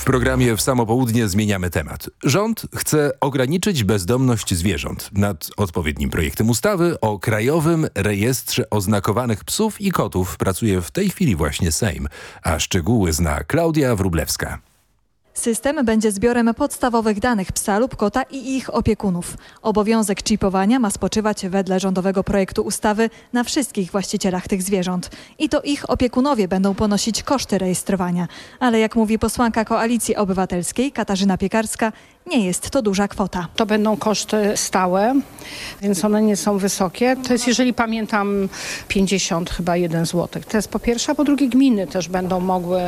W programie w samo południe zmieniamy temat. Rząd chce ograniczyć bezdomność zwierząt. Nad odpowiednim projektem ustawy o Krajowym Rejestrze Oznakowanych Psów i Kotów pracuje w tej chwili właśnie Sejm, a szczegóły zna Klaudia Wrublewska. System będzie zbiorem podstawowych danych psa lub kota i ich opiekunów. Obowiązek chipowania ma spoczywać wedle rządowego projektu ustawy na wszystkich właścicielach tych zwierząt. I to ich opiekunowie będą ponosić koszty rejestrowania. Ale jak mówi posłanka Koalicji Obywatelskiej Katarzyna Piekarska, nie jest to duża kwota. To będą koszty stałe, więc one nie są wysokie. To jest, jeżeli pamiętam, 50 chyba 1 zł. To jest po pierwsze, a po drugie gminy też będą mogły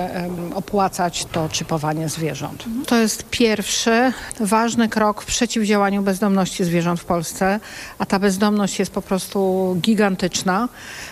opłacać to czypowanie zwierząt. To jest pierwszy ważny krok w przeciwdziałaniu bezdomności zwierząt w Polsce, a ta bezdomność jest po prostu gigantyczna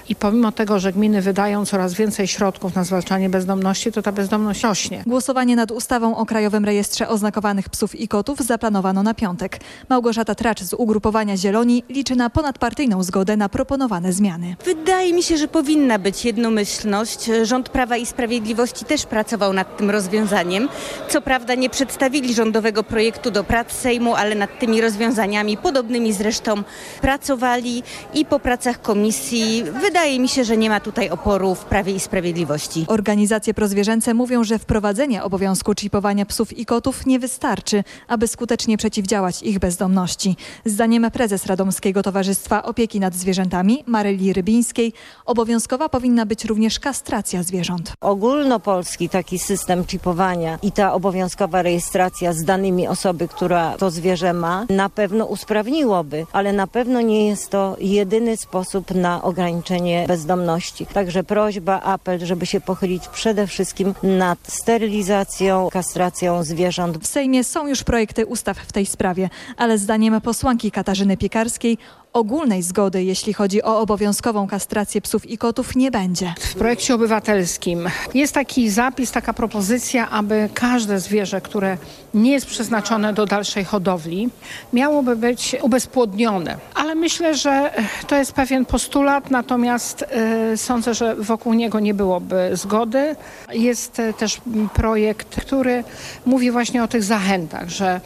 i pomimo tego, że gminy wydają coraz więcej środków na zwalczanie bezdomności, to ta bezdomność rośnie. Głosowanie nad ustawą o Krajowym Rejestrze Oznakowanych Psów i Kotów zaplanowano na piątek. Małgorzata Tracz z ugrupowania Zieloni liczy na ponadpartyjną zgodę na proponowane zmiany. Wydaje mi się, że powinna być jednomyślność. Rząd Prawa i Sprawiedliwości też pracował nad tym rozwiązaniem. Co prawda nie przedstawili rządowego projektu do prac Sejmu, ale nad tymi rozwiązaniami, podobnymi zresztą, pracowali i po pracach komisji wydaje mi się, że nie ma tutaj oporu w Prawie i Sprawiedliwości. Organizacje prozwierzęce mówią, że wprowadzenie obowiązku czipowania psów i kotów nie wystarczy, aby skutecznie przeciwdziałać ich bezdomności. Zdaniem prezes Radomskiego Towarzystwa Opieki nad Zwierzętami Maryli Rybińskiej obowiązkowa powinna być również kastracja zwierząt. Ogólnopolski taki system czipowania i ta obowiązkowa rejestracja z danymi osoby, która to zwierzę ma, na pewno usprawniłoby, ale na pewno nie jest to jedyny sposób na ograniczenie bezdomności. Także prośba, apel, żeby się pochylić przede wszystkim nad sterylizacją, kastracją zwierząt. W Sejmie są już projekty ustaw w tej sprawie, ale zdaniem posłanki Katarzyny Piekarskiej ogólnej zgody, jeśli chodzi o obowiązkową kastrację psów i kotów, nie będzie. W projekcie obywatelskim jest taki zapis, taka propozycja, aby każde zwierzę, które nie jest przeznaczone do dalszej hodowli, miałoby być ubezpłodnione. Ale myślę, że to jest pewien postulat, natomiast y, sądzę, że wokół niego nie byłoby zgody. Jest y, też projekt, który mówi właśnie o tych zachętach, że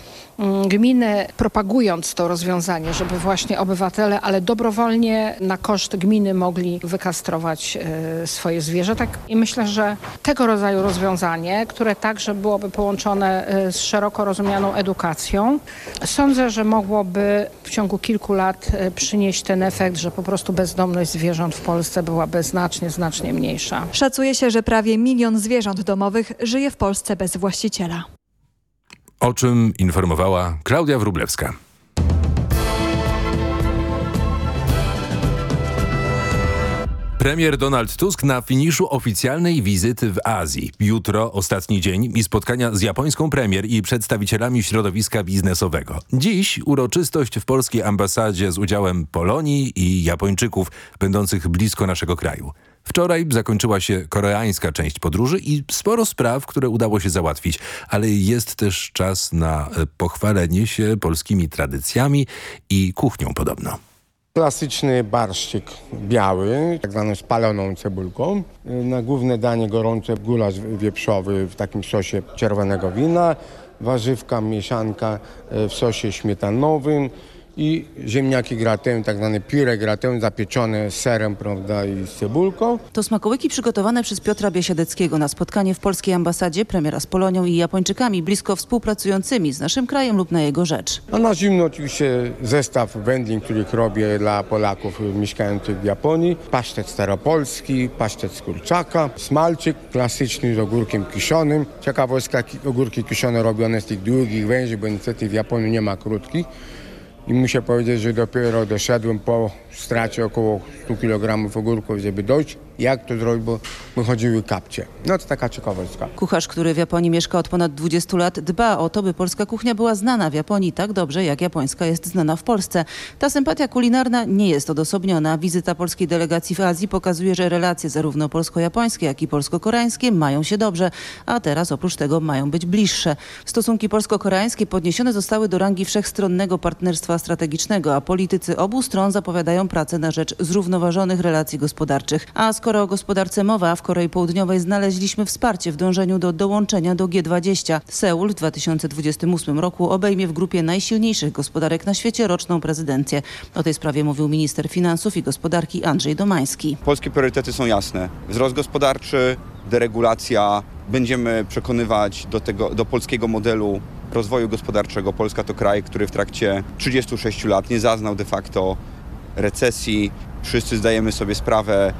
gminy propagując to rozwiązanie, żeby właśnie obywatele, ale dobrowolnie na koszt gminy mogli wykastrować y, swoje zwierzę. Tak, I myślę, że tego rodzaju rozwiązanie, które także byłoby połączone y, z szeroko rozumianą edukacją, sądzę, że mogłoby w ciągu kilku lat y, przynieść ten efekt, że po prostu bezdomność zwierząt w Polsce byłaby znacznie, znacznie mniejsza. Szacuje się, że prawie milion zwierząt domowych żyje w Polsce bez właściciela. O czym informowała Klaudia Wrublewska. Premier Donald Tusk na finiszu oficjalnej wizyty w Azji. Jutro ostatni dzień i spotkania z japońską premier i przedstawicielami środowiska biznesowego. Dziś uroczystość w polskiej ambasadzie z udziałem Polonii i Japończyków będących blisko naszego kraju. Wczoraj zakończyła się koreańska część podróży i sporo spraw, które udało się załatwić, ale jest też czas na pochwalenie się polskimi tradycjami i kuchnią podobno. Klasyczny barszczyk biały, tak zwaną spaloną cebulką. Na główne danie gorące gulasz wieprzowy w takim sosie czerwonego wina, warzywka, mieszanka w sosie śmietanowym i ziemniaki gratin, tak zwane pire gratin, zapieczone serem prawda, i z cebulką. To smakołyki przygotowane przez Piotra Biesiadeckiego na spotkanie w polskiej ambasadzie, premiera z Polonią i Japończykami, blisko współpracującymi z naszym krajem lub na jego rzecz. A na zimno oczywiście zestaw wędlin, których robię dla Polaków mieszkających w Japonii. Pasztet staropolski, pasztet z kurczaka, smalczyk klasyczny z ogórkiem kiszonym. Ciekawostka, ogórki kiszone robione z tych długich węży, bo niestety w Japonii nie ma krótkich. I muszę powiedzieć, że dopiero doszedłem po stracie około 100 kg ogórków, żeby dojść, jak to zrobić, bo wychodziły kapcie. No to taka ciekawostka. Kucharz, który w Japonii mieszka od ponad 20 lat, dba o to, by polska kuchnia była znana w Japonii tak dobrze, jak japońska jest znana w Polsce. Ta sympatia kulinarna nie jest odosobniona. Wizyta polskiej delegacji w Azji pokazuje, że relacje zarówno polsko-japońskie, jak i polsko-koreańskie mają się dobrze, a teraz oprócz tego mają być bliższe. Stosunki polsko-koreańskie podniesione zostały do rangi wszechstronnego partnerstwa strategicznego, a politycy obu stron zapowiadają pracę na rzecz zrównoważonych relacji gospodarczych. A skoro o gospodarce mowa, w Korei Południowej znaleźliśmy wsparcie w dążeniu do dołączenia do G20. Seul w 2028 roku obejmie w grupie najsilniejszych gospodarek na świecie roczną prezydencję. O tej sprawie mówił minister finansów i gospodarki Andrzej Domański. Polskie priorytety są jasne. Wzrost gospodarczy, deregulacja. Będziemy przekonywać do, tego, do polskiego modelu rozwoju gospodarczego. Polska to kraj, który w trakcie 36 lat nie zaznał de facto recesji. Wszyscy zdajemy sobie sprawę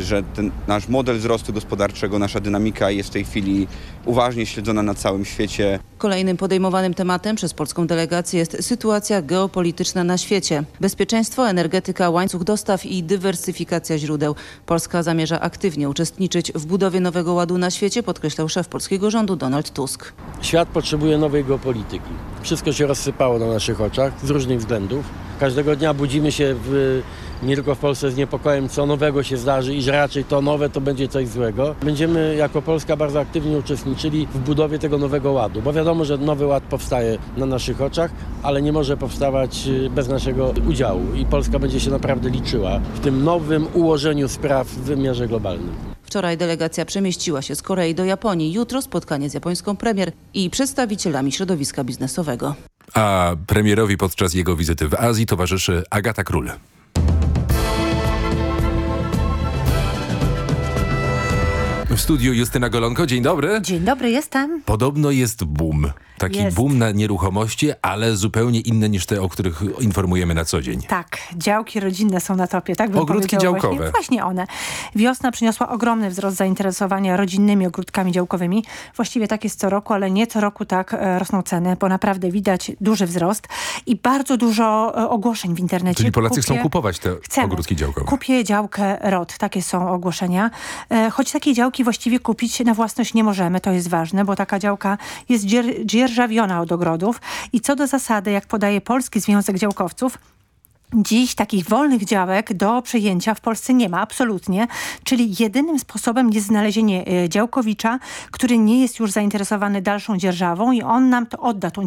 że ten nasz model wzrostu gospodarczego, nasza dynamika jest w tej chwili uważnie śledzona na całym świecie. Kolejnym podejmowanym tematem przez polską delegację jest sytuacja geopolityczna na świecie. Bezpieczeństwo, energetyka, łańcuch dostaw i dywersyfikacja źródeł. Polska zamierza aktywnie uczestniczyć w budowie nowego ładu na świecie, podkreślał szef polskiego rządu Donald Tusk. Świat potrzebuje nowej geopolityki. Wszystko się rozsypało na naszych oczach z różnych względów. Każdego dnia budzimy się w, nie tylko w Polsce z niepokojem, co nowego się zdarzy i że raczej to nowe to będzie coś złego. Będziemy jako Polska bardzo aktywnie uczestniczyli w budowie tego nowego ładu, bo wiadomo, że nowy ład powstaje na naszych oczach, ale nie może powstawać y, bez naszego udziału i Polska będzie się naprawdę liczyła w tym nowym ułożeniu spraw w wymiarze globalnym. Wczoraj delegacja przemieściła się z Korei do Japonii. Jutro spotkanie z japońską premier i przedstawicielami środowiska biznesowego. A premierowi podczas jego wizyty w Azji towarzyszy Agata Król. W studiu Justyna Golonko, dzień dobry. Dzień dobry, jestem. Podobno jest boom. Taki Jest. boom na nieruchomości, ale zupełnie inne niż te, o których informujemy na co dzień. Tak, działki rodzinne są na topie, tak bym Ogródki działkowe. Właśnie, właśnie one. Wiosna przyniosła ogromny wzrost zainteresowania rodzinnymi ogródkami działkowymi. Właściwie tak jest co roku, ale nie co roku tak e, rosną ceny, bo naprawdę widać duży wzrost i bardzo dużo e, ogłoszeń w internecie. Czyli Polacy Kupię- chcą kupować te Chcemy. ogródki działkowe. Kupię działkę ROT, takie są ogłoszenia. E, choć takiej działki właściwie kupić na własność nie możemy, to jest ważne, bo taka działka jest dzier dzierżawiona od ogrodów. I co do zasady, jak podaje Polski Związek Działkowców, Dziś takich wolnych działek do przejęcia w Polsce nie ma, absolutnie. Czyli jedynym sposobem jest znalezienie e, działkowicza, który nie jest już zainteresowany dalszą dzierżawą i on nam to odda tą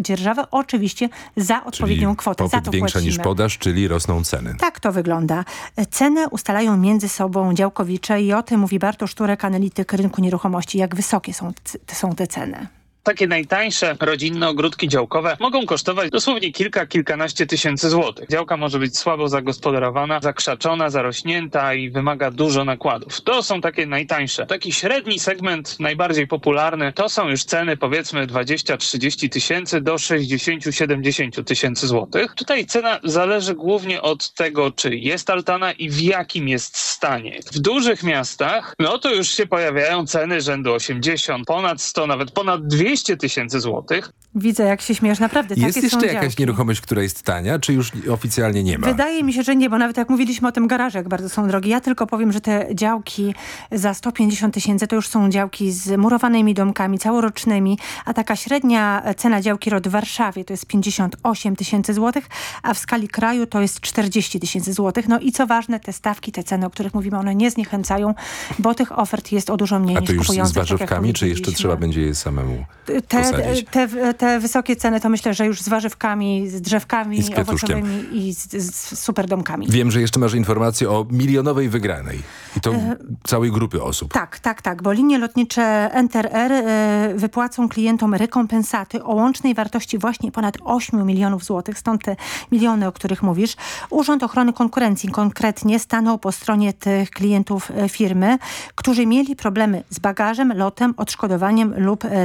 dzierżawę, oczywiście za odpowiednią Czyli kwotę. Za popyt to większa niż płacimy. podaż, czyli rosną ceny. Tak to wygląda. Ceny ustalają między sobą działkowicze i o tym mówi Bartosz Turek, analityk rynku nieruchomości, jak wysokie są, są te ceny. Takie najtańsze rodzinne ogródki działkowe mogą kosztować dosłownie kilka, kilkanaście tysięcy złotych. Działka może być słabo zagospodarowana, zakrzaczona, zarośnięta i wymaga dużo nakładów. To są takie najtańsze. Taki średni segment, najbardziej popularny, to są już ceny powiedzmy 20-30 tysięcy do 60-70 tysięcy złotych. Tutaj cena zależy głównie od tego, czy jest altana i w jakim jest stanie. W dużych miastach, no to już się pojawiają ceny rzędu 80, ponad 100, nawet ponad 200 tysięcy złotych. Widzę, jak się śmiesz. Naprawdę, Jest takie są jeszcze jakaś działki. nieruchomość, która jest tania, czy już oficjalnie nie ma? Wydaje mi się, że nie, bo nawet jak mówiliśmy o tym garaże, jak bardzo są drogie. Ja tylko powiem, że te działki za 150 tysięcy to już są działki z murowanymi domkami, całorocznymi, a taka średnia cena działki ROD w Warszawie to jest 58 tysięcy złotych, a w skali kraju to jest 40 tysięcy złotych. No i co ważne, te stawki, te ceny, o których mówimy, one nie zniechęcają, bo tych ofert jest o dużo mniej A niż to już z kupujących. tak warzywkami, czy jeszcze trzeba będzie je samemu Te, posadzić? te, te wysokie ceny to myślę, że już z warzywkami, z drzewkami I z owocowymi i z, z super domkami. Wiem, że jeszcze masz informację o milionowej wygranej. I to E, całej grupy osób. Tak, tak, tak, bo linie lotnicze NTR e, wypłacą klientom rekompensaty o łącznej wartości właśnie ponad 8 milionów złotych, stąd te miliony, o których mówisz. Urząd Ochrony Konkurencji konkretnie stanął po stronie tych klientów e, firmy, którzy mieli problemy z bagażem, lotem, odszkodowaniem lub e,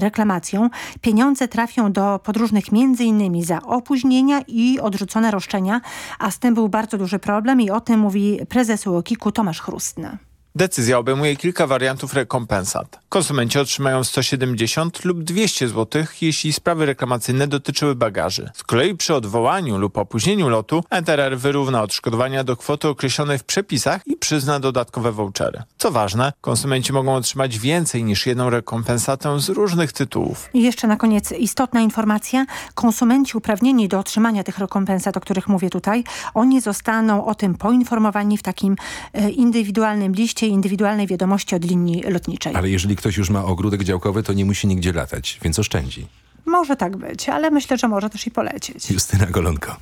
Pieniądze trafią do podróżnych innymi za opóźnienia i odrzucone roszczenia, a z tym był bardzo duży problem i o tym mówi prezes UOKiK-u Tomasz Chrustny. Decyzja obejmuje kilka wariantów rekompensat. Konsumenci otrzymają 170 lub 200 zł, jeśli sprawy reklamacyjne dotyczyły bagaży. Z kolei przy odwołaniu lub opóźnieniu lotu NTRR wyrówna odszkodowania do kwoty określonej w przepisach i przyzna dodatkowe vouchery. Co ważne, konsumenci mogą otrzymać więcej niż jedną rekompensatę z różnych tytułów. I jeszcze na koniec istotna informacja. Konsumenci uprawnieni do otrzymania tych rekompensat, o których mówię tutaj, oni zostaną o tym poinformowani w takim e, indywidualnym liście, indywidualnej wiadomości od linii lotniczej. Ale jeżeli ktoś już ma ogródek działkowy, to nie musi nigdzie latać, więc oszczędzi. Może tak być, ale myślę, że może też i polecieć. Justyna Golonko.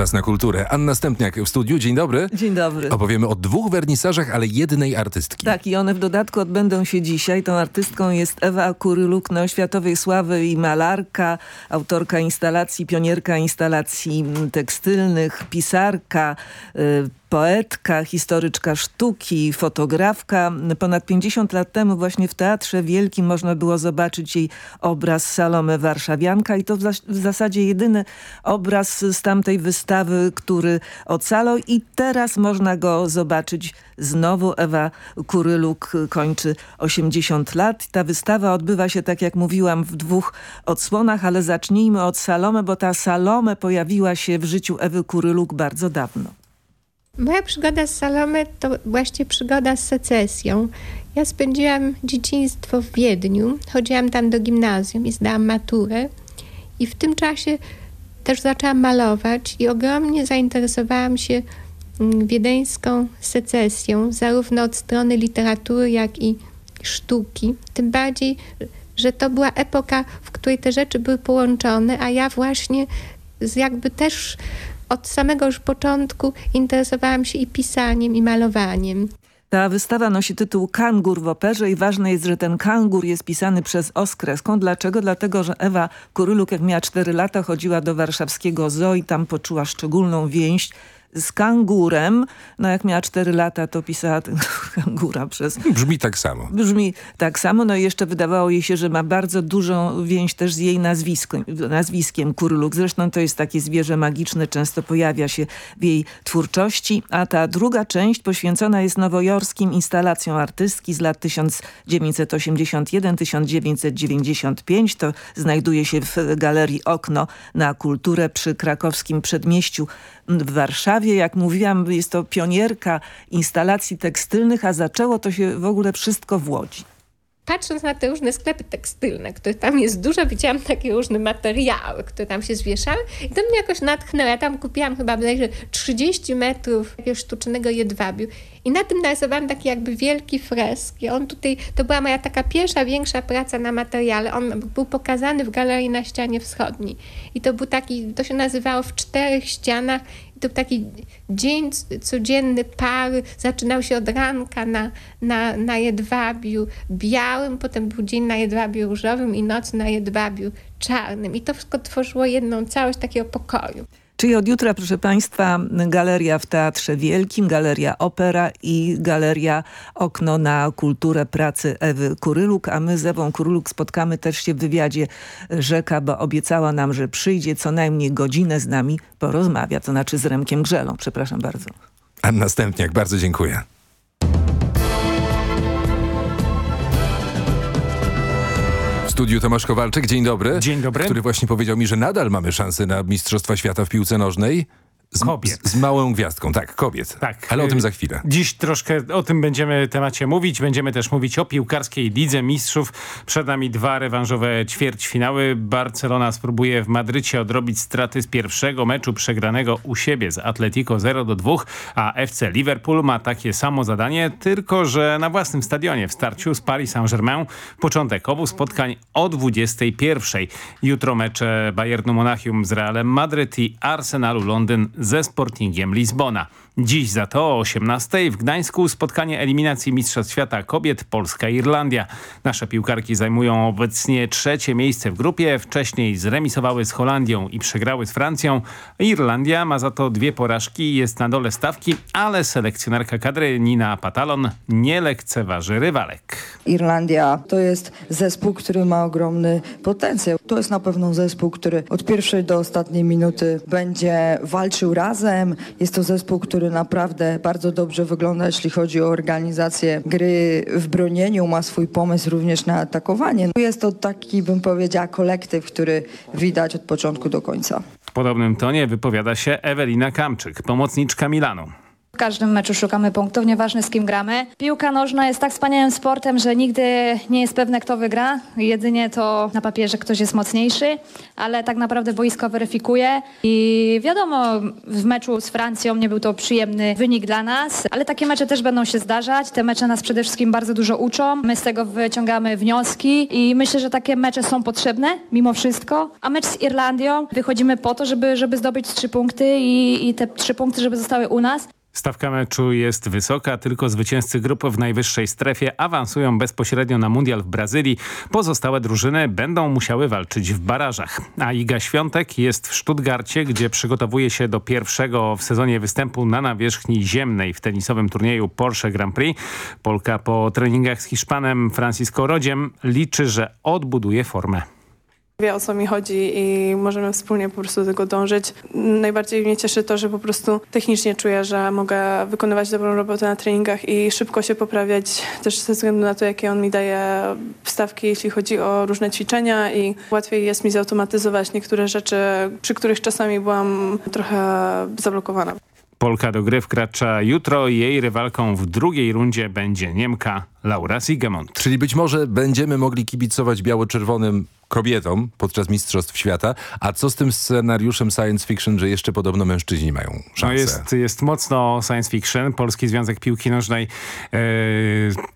Czas na kulturę. Anna Stępniak w studiu. Dzień dobry. Dzień dobry. Opowiemy o dwóch wernisażach, ale jednej artystki. Tak, i one w dodatku odbędą się dzisiaj. Tą artystką jest Ewa Kuryluk, światowej sławy i malarka, autorka instalacji, pionierka instalacji mm, tekstylnych, pisarka, y, poetka, historyczka sztuki, fotografka. Ponad 50 lat temu właśnie w Teatrze Wielkim można było zobaczyć jej obraz Salome Warszawianka i to w, w zasadzie jedyny obraz z tamtej wystawy, który ocalał i teraz można go zobaczyć znowu. Ewa Kuryluk kończy 80 lat. Ta wystawa odbywa się, tak jak mówiłam, w dwóch odsłonach, ale zacznijmy od Salome, bo ta Salome pojawiła się w życiu Ewy Kuryluk bardzo dawno. Moja przygoda z Salome to właśnie przygoda z secesją. Ja spędziłam dzieciństwo w Wiedniu, chodziłam tam do gimnazjum i zdałam maturę. I w tym czasie też zaczęłam malować i ogromnie zainteresowałam się mm, wiedeńską secesją, zarówno od strony literatury, jak i sztuki. Tym bardziej, że to była epoka, w której te rzeczy były połączone, a ja właśnie jakby też od samego już początku interesowałam się i pisaniem, i malowaniem. Ta wystawa nosi tytuł Kangur w operze i ważne jest, że ten kangur jest pisany przez Oskreską. Dlaczego? Dlatego, że Ewa Kuryluk jak miała 4 lata chodziła do warszawskiego zoo i tam poczuła szczególną więź z kangurem. No jak miała 4 lata, to pisała [laughs] kangura przez... Brzmi tak samo. Brzmi tak samo. No i jeszcze wydawało jej się, że ma bardzo dużą więź też z jej nazwiskiem, nazwiskiem Kurluk. Zresztą to jest takie zwierzę magiczne, często pojawia się w jej twórczości. A ta druga część poświęcona jest nowojorskim instalacjom artystki z lat 1981-1995. To znajduje się w Galerii Okno na Kulturę przy krakowskim przedmieściu w Warszawie. Jak mówiłam, jest to pionierka instalacji tekstylnych, a zaczęło to się w ogóle wszystko w Łodzi patrząc na te różne sklepy tekstylne, które tam jest dużo, widziałam takie różne materiały, które tam się zwieszały i to mnie jakoś natchnęło. Ja tam kupiłam chyba bodajże 30 metrów jakiegoś sztucznego jedwabiu i na tym narysowałam taki jakby wielki fresk. I on tutaj, to była moja taka pierwsza, większa praca na materiale. On był pokazany w galerii na ścianie wschodniej. I to był taki, to się nazywało w czterech ścianach to taki dzień codzienny pary zaczynał się od ranka na, na, na jedwabiu białym, potem był dzień na jedwabiu różowym i noc na jedwabiu czarnym. I to wszystko tworzyło jedną całość takiego pokoju. Czyli od jutra, proszę Państwa, galeria w Teatrze Wielkim, galeria Opera i galeria Okno na kulturę pracy Ewy Kuryluk, a my z Ewą Kuryluk spotkamy też się w wywiadzie Rzeka, bo obiecała nam, że przyjdzie co najmniej godzinę z nami porozmawia, to znaczy z Remkiem Grzelą. Przepraszam bardzo. Anna Stępniak, bardzo dziękuję. Studiu Tomasz Kowalczyk, dzień dobry. Dzień dobry. Który właśnie powiedział mi, że nadal mamy szansę na Mistrzostwa Świata w piłce nożnej. Z, kobiet. Z, z, małą gwiazdką, tak, kobiet. Tak. Ale o tym za chwilę. Dziś troszkę o tym będziemy temacie mówić. Będziemy też mówić o piłkarskiej Lidze Mistrzów. Przed nami dwa rewanżowe ćwierćfinały. Barcelona spróbuje w Madrycie odrobić straty z pierwszego meczu przegranego u siebie z Atletico 0 do 2, a FC Liverpool ma takie samo zadanie, tylko że na własnym stadionie w starciu z Paris Saint-Germain. Początek obu spotkań o 21. Jutro mecze Bayernu Monachium z Realem Madryt i Arsenalu Londyn ze Sportingiem Lizbona. Dziś za to o 18 w Gdańsku spotkanie eliminacji Mistrzostw Świata Kobiet Polska-Irlandia. Nasze piłkarki zajmują obecnie trzecie miejsce w grupie. Wcześniej zremisowały z Holandią i przegrały z Francją. Irlandia ma za to dwie porażki i jest na dole stawki, ale selekcjonerka kadry Nina Patalon nie lekceważy rywalek. Irlandia to jest zespół, który ma ogromny potencjał. To jest na pewno zespół, który od pierwszej do ostatniej minuty będzie walczył razem. Jest to zespół, który naprawdę bardzo dobrze wygląda, jeśli chodzi o organizację gry w bronieniu, ma swój pomysł również na atakowanie. Jest to taki, bym powiedziała, kolektyw, który widać od początku do końca. W podobnym tonie wypowiada się Ewelina Kamczyk, pomocniczka Milanu. Każdym meczu szukamy punktów, nieważne z kim gramy. Piłka nożna jest tak wspaniałym sportem, że nigdy nie jest pewne kto wygra. Jedynie to na papierze ktoś jest mocniejszy, ale tak naprawdę boisko weryfikuje. I wiadomo, w meczu z Francją nie był to przyjemny wynik dla nas, ale takie mecze też będą się zdarzać. Te mecze nas przede wszystkim bardzo dużo uczą. My z tego wyciągamy wnioski i myślę, że takie mecze są potrzebne mimo wszystko. A mecz z Irlandią wychodzimy po to, żeby, żeby zdobyć trzy punkty i, i te trzy punkty, żeby zostały u nas. Stawka meczu jest wysoka, tylko zwycięzcy grupy w najwyższej strefie awansują bezpośrednio na mundial w Brazylii. Pozostałe drużyny będą musiały walczyć w barażach. A Iga Świątek jest w Stuttgarcie, gdzie przygotowuje się do pierwszego w sezonie występu na nawierzchni ziemnej w tenisowym turnieju Porsche Grand Prix. Polka po treningach z Hiszpanem Francisco Rodziem liczy, że odbuduje formę wie o co mi chodzi i możemy wspólnie po prostu do tego dążyć. Najbardziej mnie cieszy to, że po prostu technicznie czuję, że mogę wykonywać dobrą robotę na treningach i szybko się poprawiać też ze względu na to, jakie on mi daje wstawki, jeśli chodzi o różne ćwiczenia i łatwiej jest mi zautomatyzować niektóre rzeczy, przy których czasami byłam trochę zablokowana. Polka do gry wkracza jutro. Jej rywalką w drugiej rundzie będzie Niemka Laura Sigemont. Czyli być może będziemy mogli kibicować biało-czerwonym kobietom podczas Mistrzostw Świata. A co z tym scenariuszem science fiction, że jeszcze podobno mężczyźni mają szansę? No jest, jest mocno science fiction. Polski Związek Piłki Nożnej yy,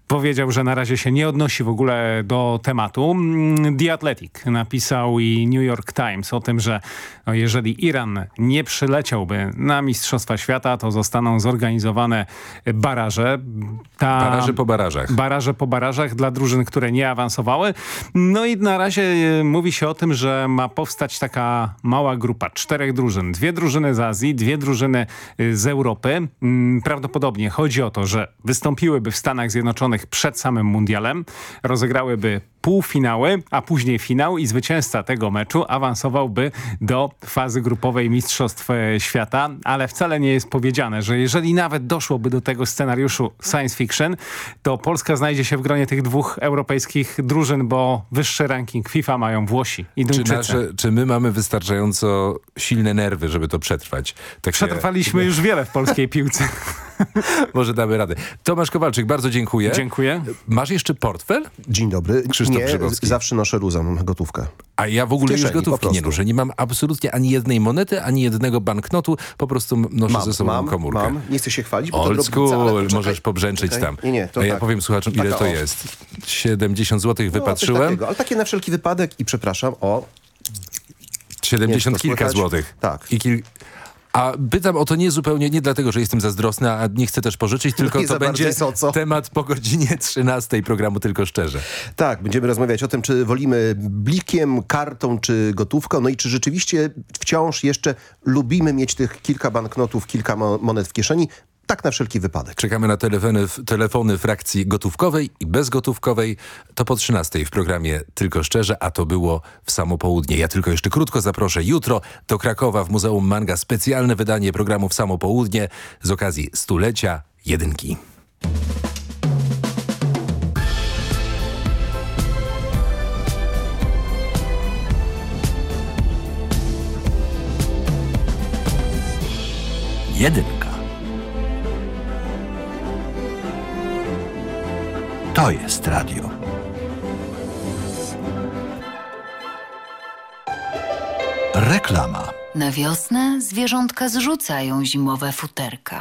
powiedział, że na razie się nie odnosi w ogóle do tematu. Mm, The Athletic napisał i New York Times o tym, że no jeżeli Iran nie przyleciałby na Mistrzostwa Świata, to zostaną zorganizowane baraże. Ta, baraże po barażach. Baraże po barażach dla drużyn, które nie awansowały. No i na razie mówi się o tym, że ma powstać taka mała grupa czterech drużyn. Dwie drużyny z Azji, dwie drużyny y, z Europy. Mm, prawdopodobnie chodzi o to, że wystąpiłyby w Stanach Zjednoczonych przed samym mundialem, rozegrałyby półfinały, a później finał i zwycięzca tego meczu awansowałby do fazy grupowej Mistrzostw e, Świata, ale wcale nie jest powiedziane, że jeżeli nawet doszłoby do tego scenariuszu science fiction, to Polska znajdzie się w gronie tych dwóch europejskich drużyn, bo wyższy ranking FIFA mają Włosi i Duńczycy. Czy, nasze, czy my mamy wystarczająco silne nerwy, żeby to przetrwać? Takie... Przetrwaliśmy już wiele w polskiej piłce. [laughs] [laughs] Może damy radę. Tomasz Kowalczyk, bardzo dziękuję. Dziękuję. Masz jeszcze portfel? Dzień dobry. Krzysztof nie, Grzybowski. zawsze noszę luzę, mam gotówkę. A ja w ogóle kieszeni, już gotówki nie noszę. Nie mam absolutnie ani jednej monety, ani jednego banknotu. Po prostu noszę mam, ze sobą mam, komórkę. Mam. Nie chcę się chwalić, bo Old to school, możesz pobrzęczyć okay. tam. Nie, nie, to A ja tak. powiem słuchaczom, ile Taka to o. jest. 70 zł No, wypatrzyłem. takiego, ale takie na wszelki wypadek i przepraszam, o... 70 Nie, kilka złotych. Tak. I kil... A pytam o to nie zupełnie, nie dlatego, że jestem zazdrosny, a nie chcę też pożyczyć, tylko [laughs] Nie to będzie temat po godzinie [laughs] 13 programu Tylko Szczerze. Tak, będziemy rozmawiać o tym, czy wolimy blikiem, kartą, czy gotówką, no i czy rzeczywiście wciąż jeszcze lubimy mieć tych kilka banknotów, kilka mo monet w kieszeni, tak na wszelki wypadek. Czekamy na telefony, telefony frakcji gotówkowej i bezgotówkowej. To po 13 w programie Tylko Szczerze, a to było w samo południe. Ja tylko jeszcze krótko zaproszę jutro do Krakowa w Muzeum Manga specjalne wydanie programu w samo południe z okazji stulecia jedynki. Jedynka. To jest radio. Reklama. Na wiosnę zwierzątka zrzucają zimowe futerka.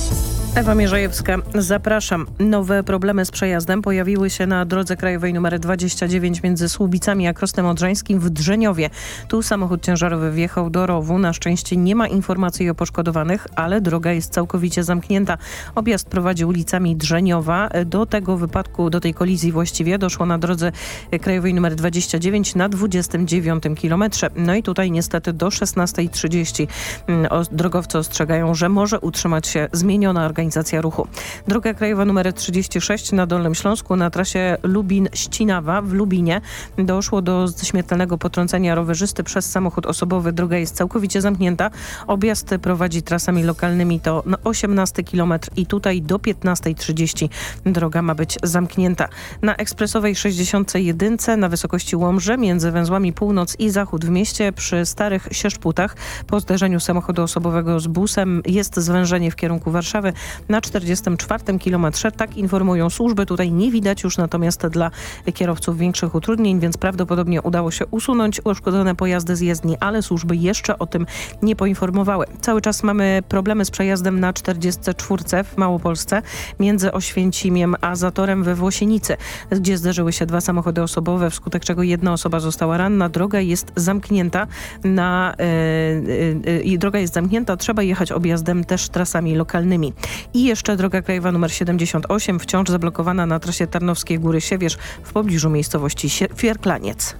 Ewa Mierzejewska, zapraszam. Nowe problemy z przejazdem pojawiły się na drodze krajowej nr 29 między Słubicami a Krostem Odrzańskim w Drzeniowie. Tu samochód ciężarowy wjechał do rowu. Na szczęście nie ma informacji o poszkodowanych, ale droga jest całkowicie zamknięta. Objazd prowadzi ulicami Drzeniowa. Do tego wypadku, do tej kolizji właściwie doszło na drodze krajowej nr 29 na 29 kilometrze. No i tutaj niestety do 16.30 drogowcy ostrzegają, że może utrzymać się zmieniona organizacja organizacja ruchu. Droga krajowa nr 36 na Dolnym Śląsku na trasie Lubin-Ścinawa w Lubinie doszło do śmiertelnego potrącenia rowerzysty przez samochód osobowy. Droga jest całkowicie zamknięta. Objazd prowadzi trasami lokalnymi to na 18 km i tutaj do 15.30 droga ma być zamknięta. Na ekspresowej 61 na wysokości Łomży między węzłami północ i zachód w mieście przy starych Sieszputach po zderzeniu samochodu osobowego z busem jest zwężenie w kierunku Warszawy na 44 kilometrze. Tak informują służby. Tutaj nie widać już natomiast dla kierowców większych utrudnień, więc prawdopodobnie udało się usunąć uszkodzone pojazdy z jezdni, ale służby jeszcze o tym nie poinformowały. Cały czas mamy problemy z przejazdem na 44 w Małopolsce między Oświęcimiem a Zatorem we Włosienicy, gdzie zderzyły się dwa samochody osobowe, wskutek czego jedna osoba została ranna. Droga jest zamknięta na yy, yy, droga jest zamknięta, trzeba jechać objazdem też trasami lokalnymi. I jeszcze droga krajowa nr 78 wciąż zablokowana na trasie Tarnowskiej Góry Siewierz w pobliżu miejscowości Fierklaniec.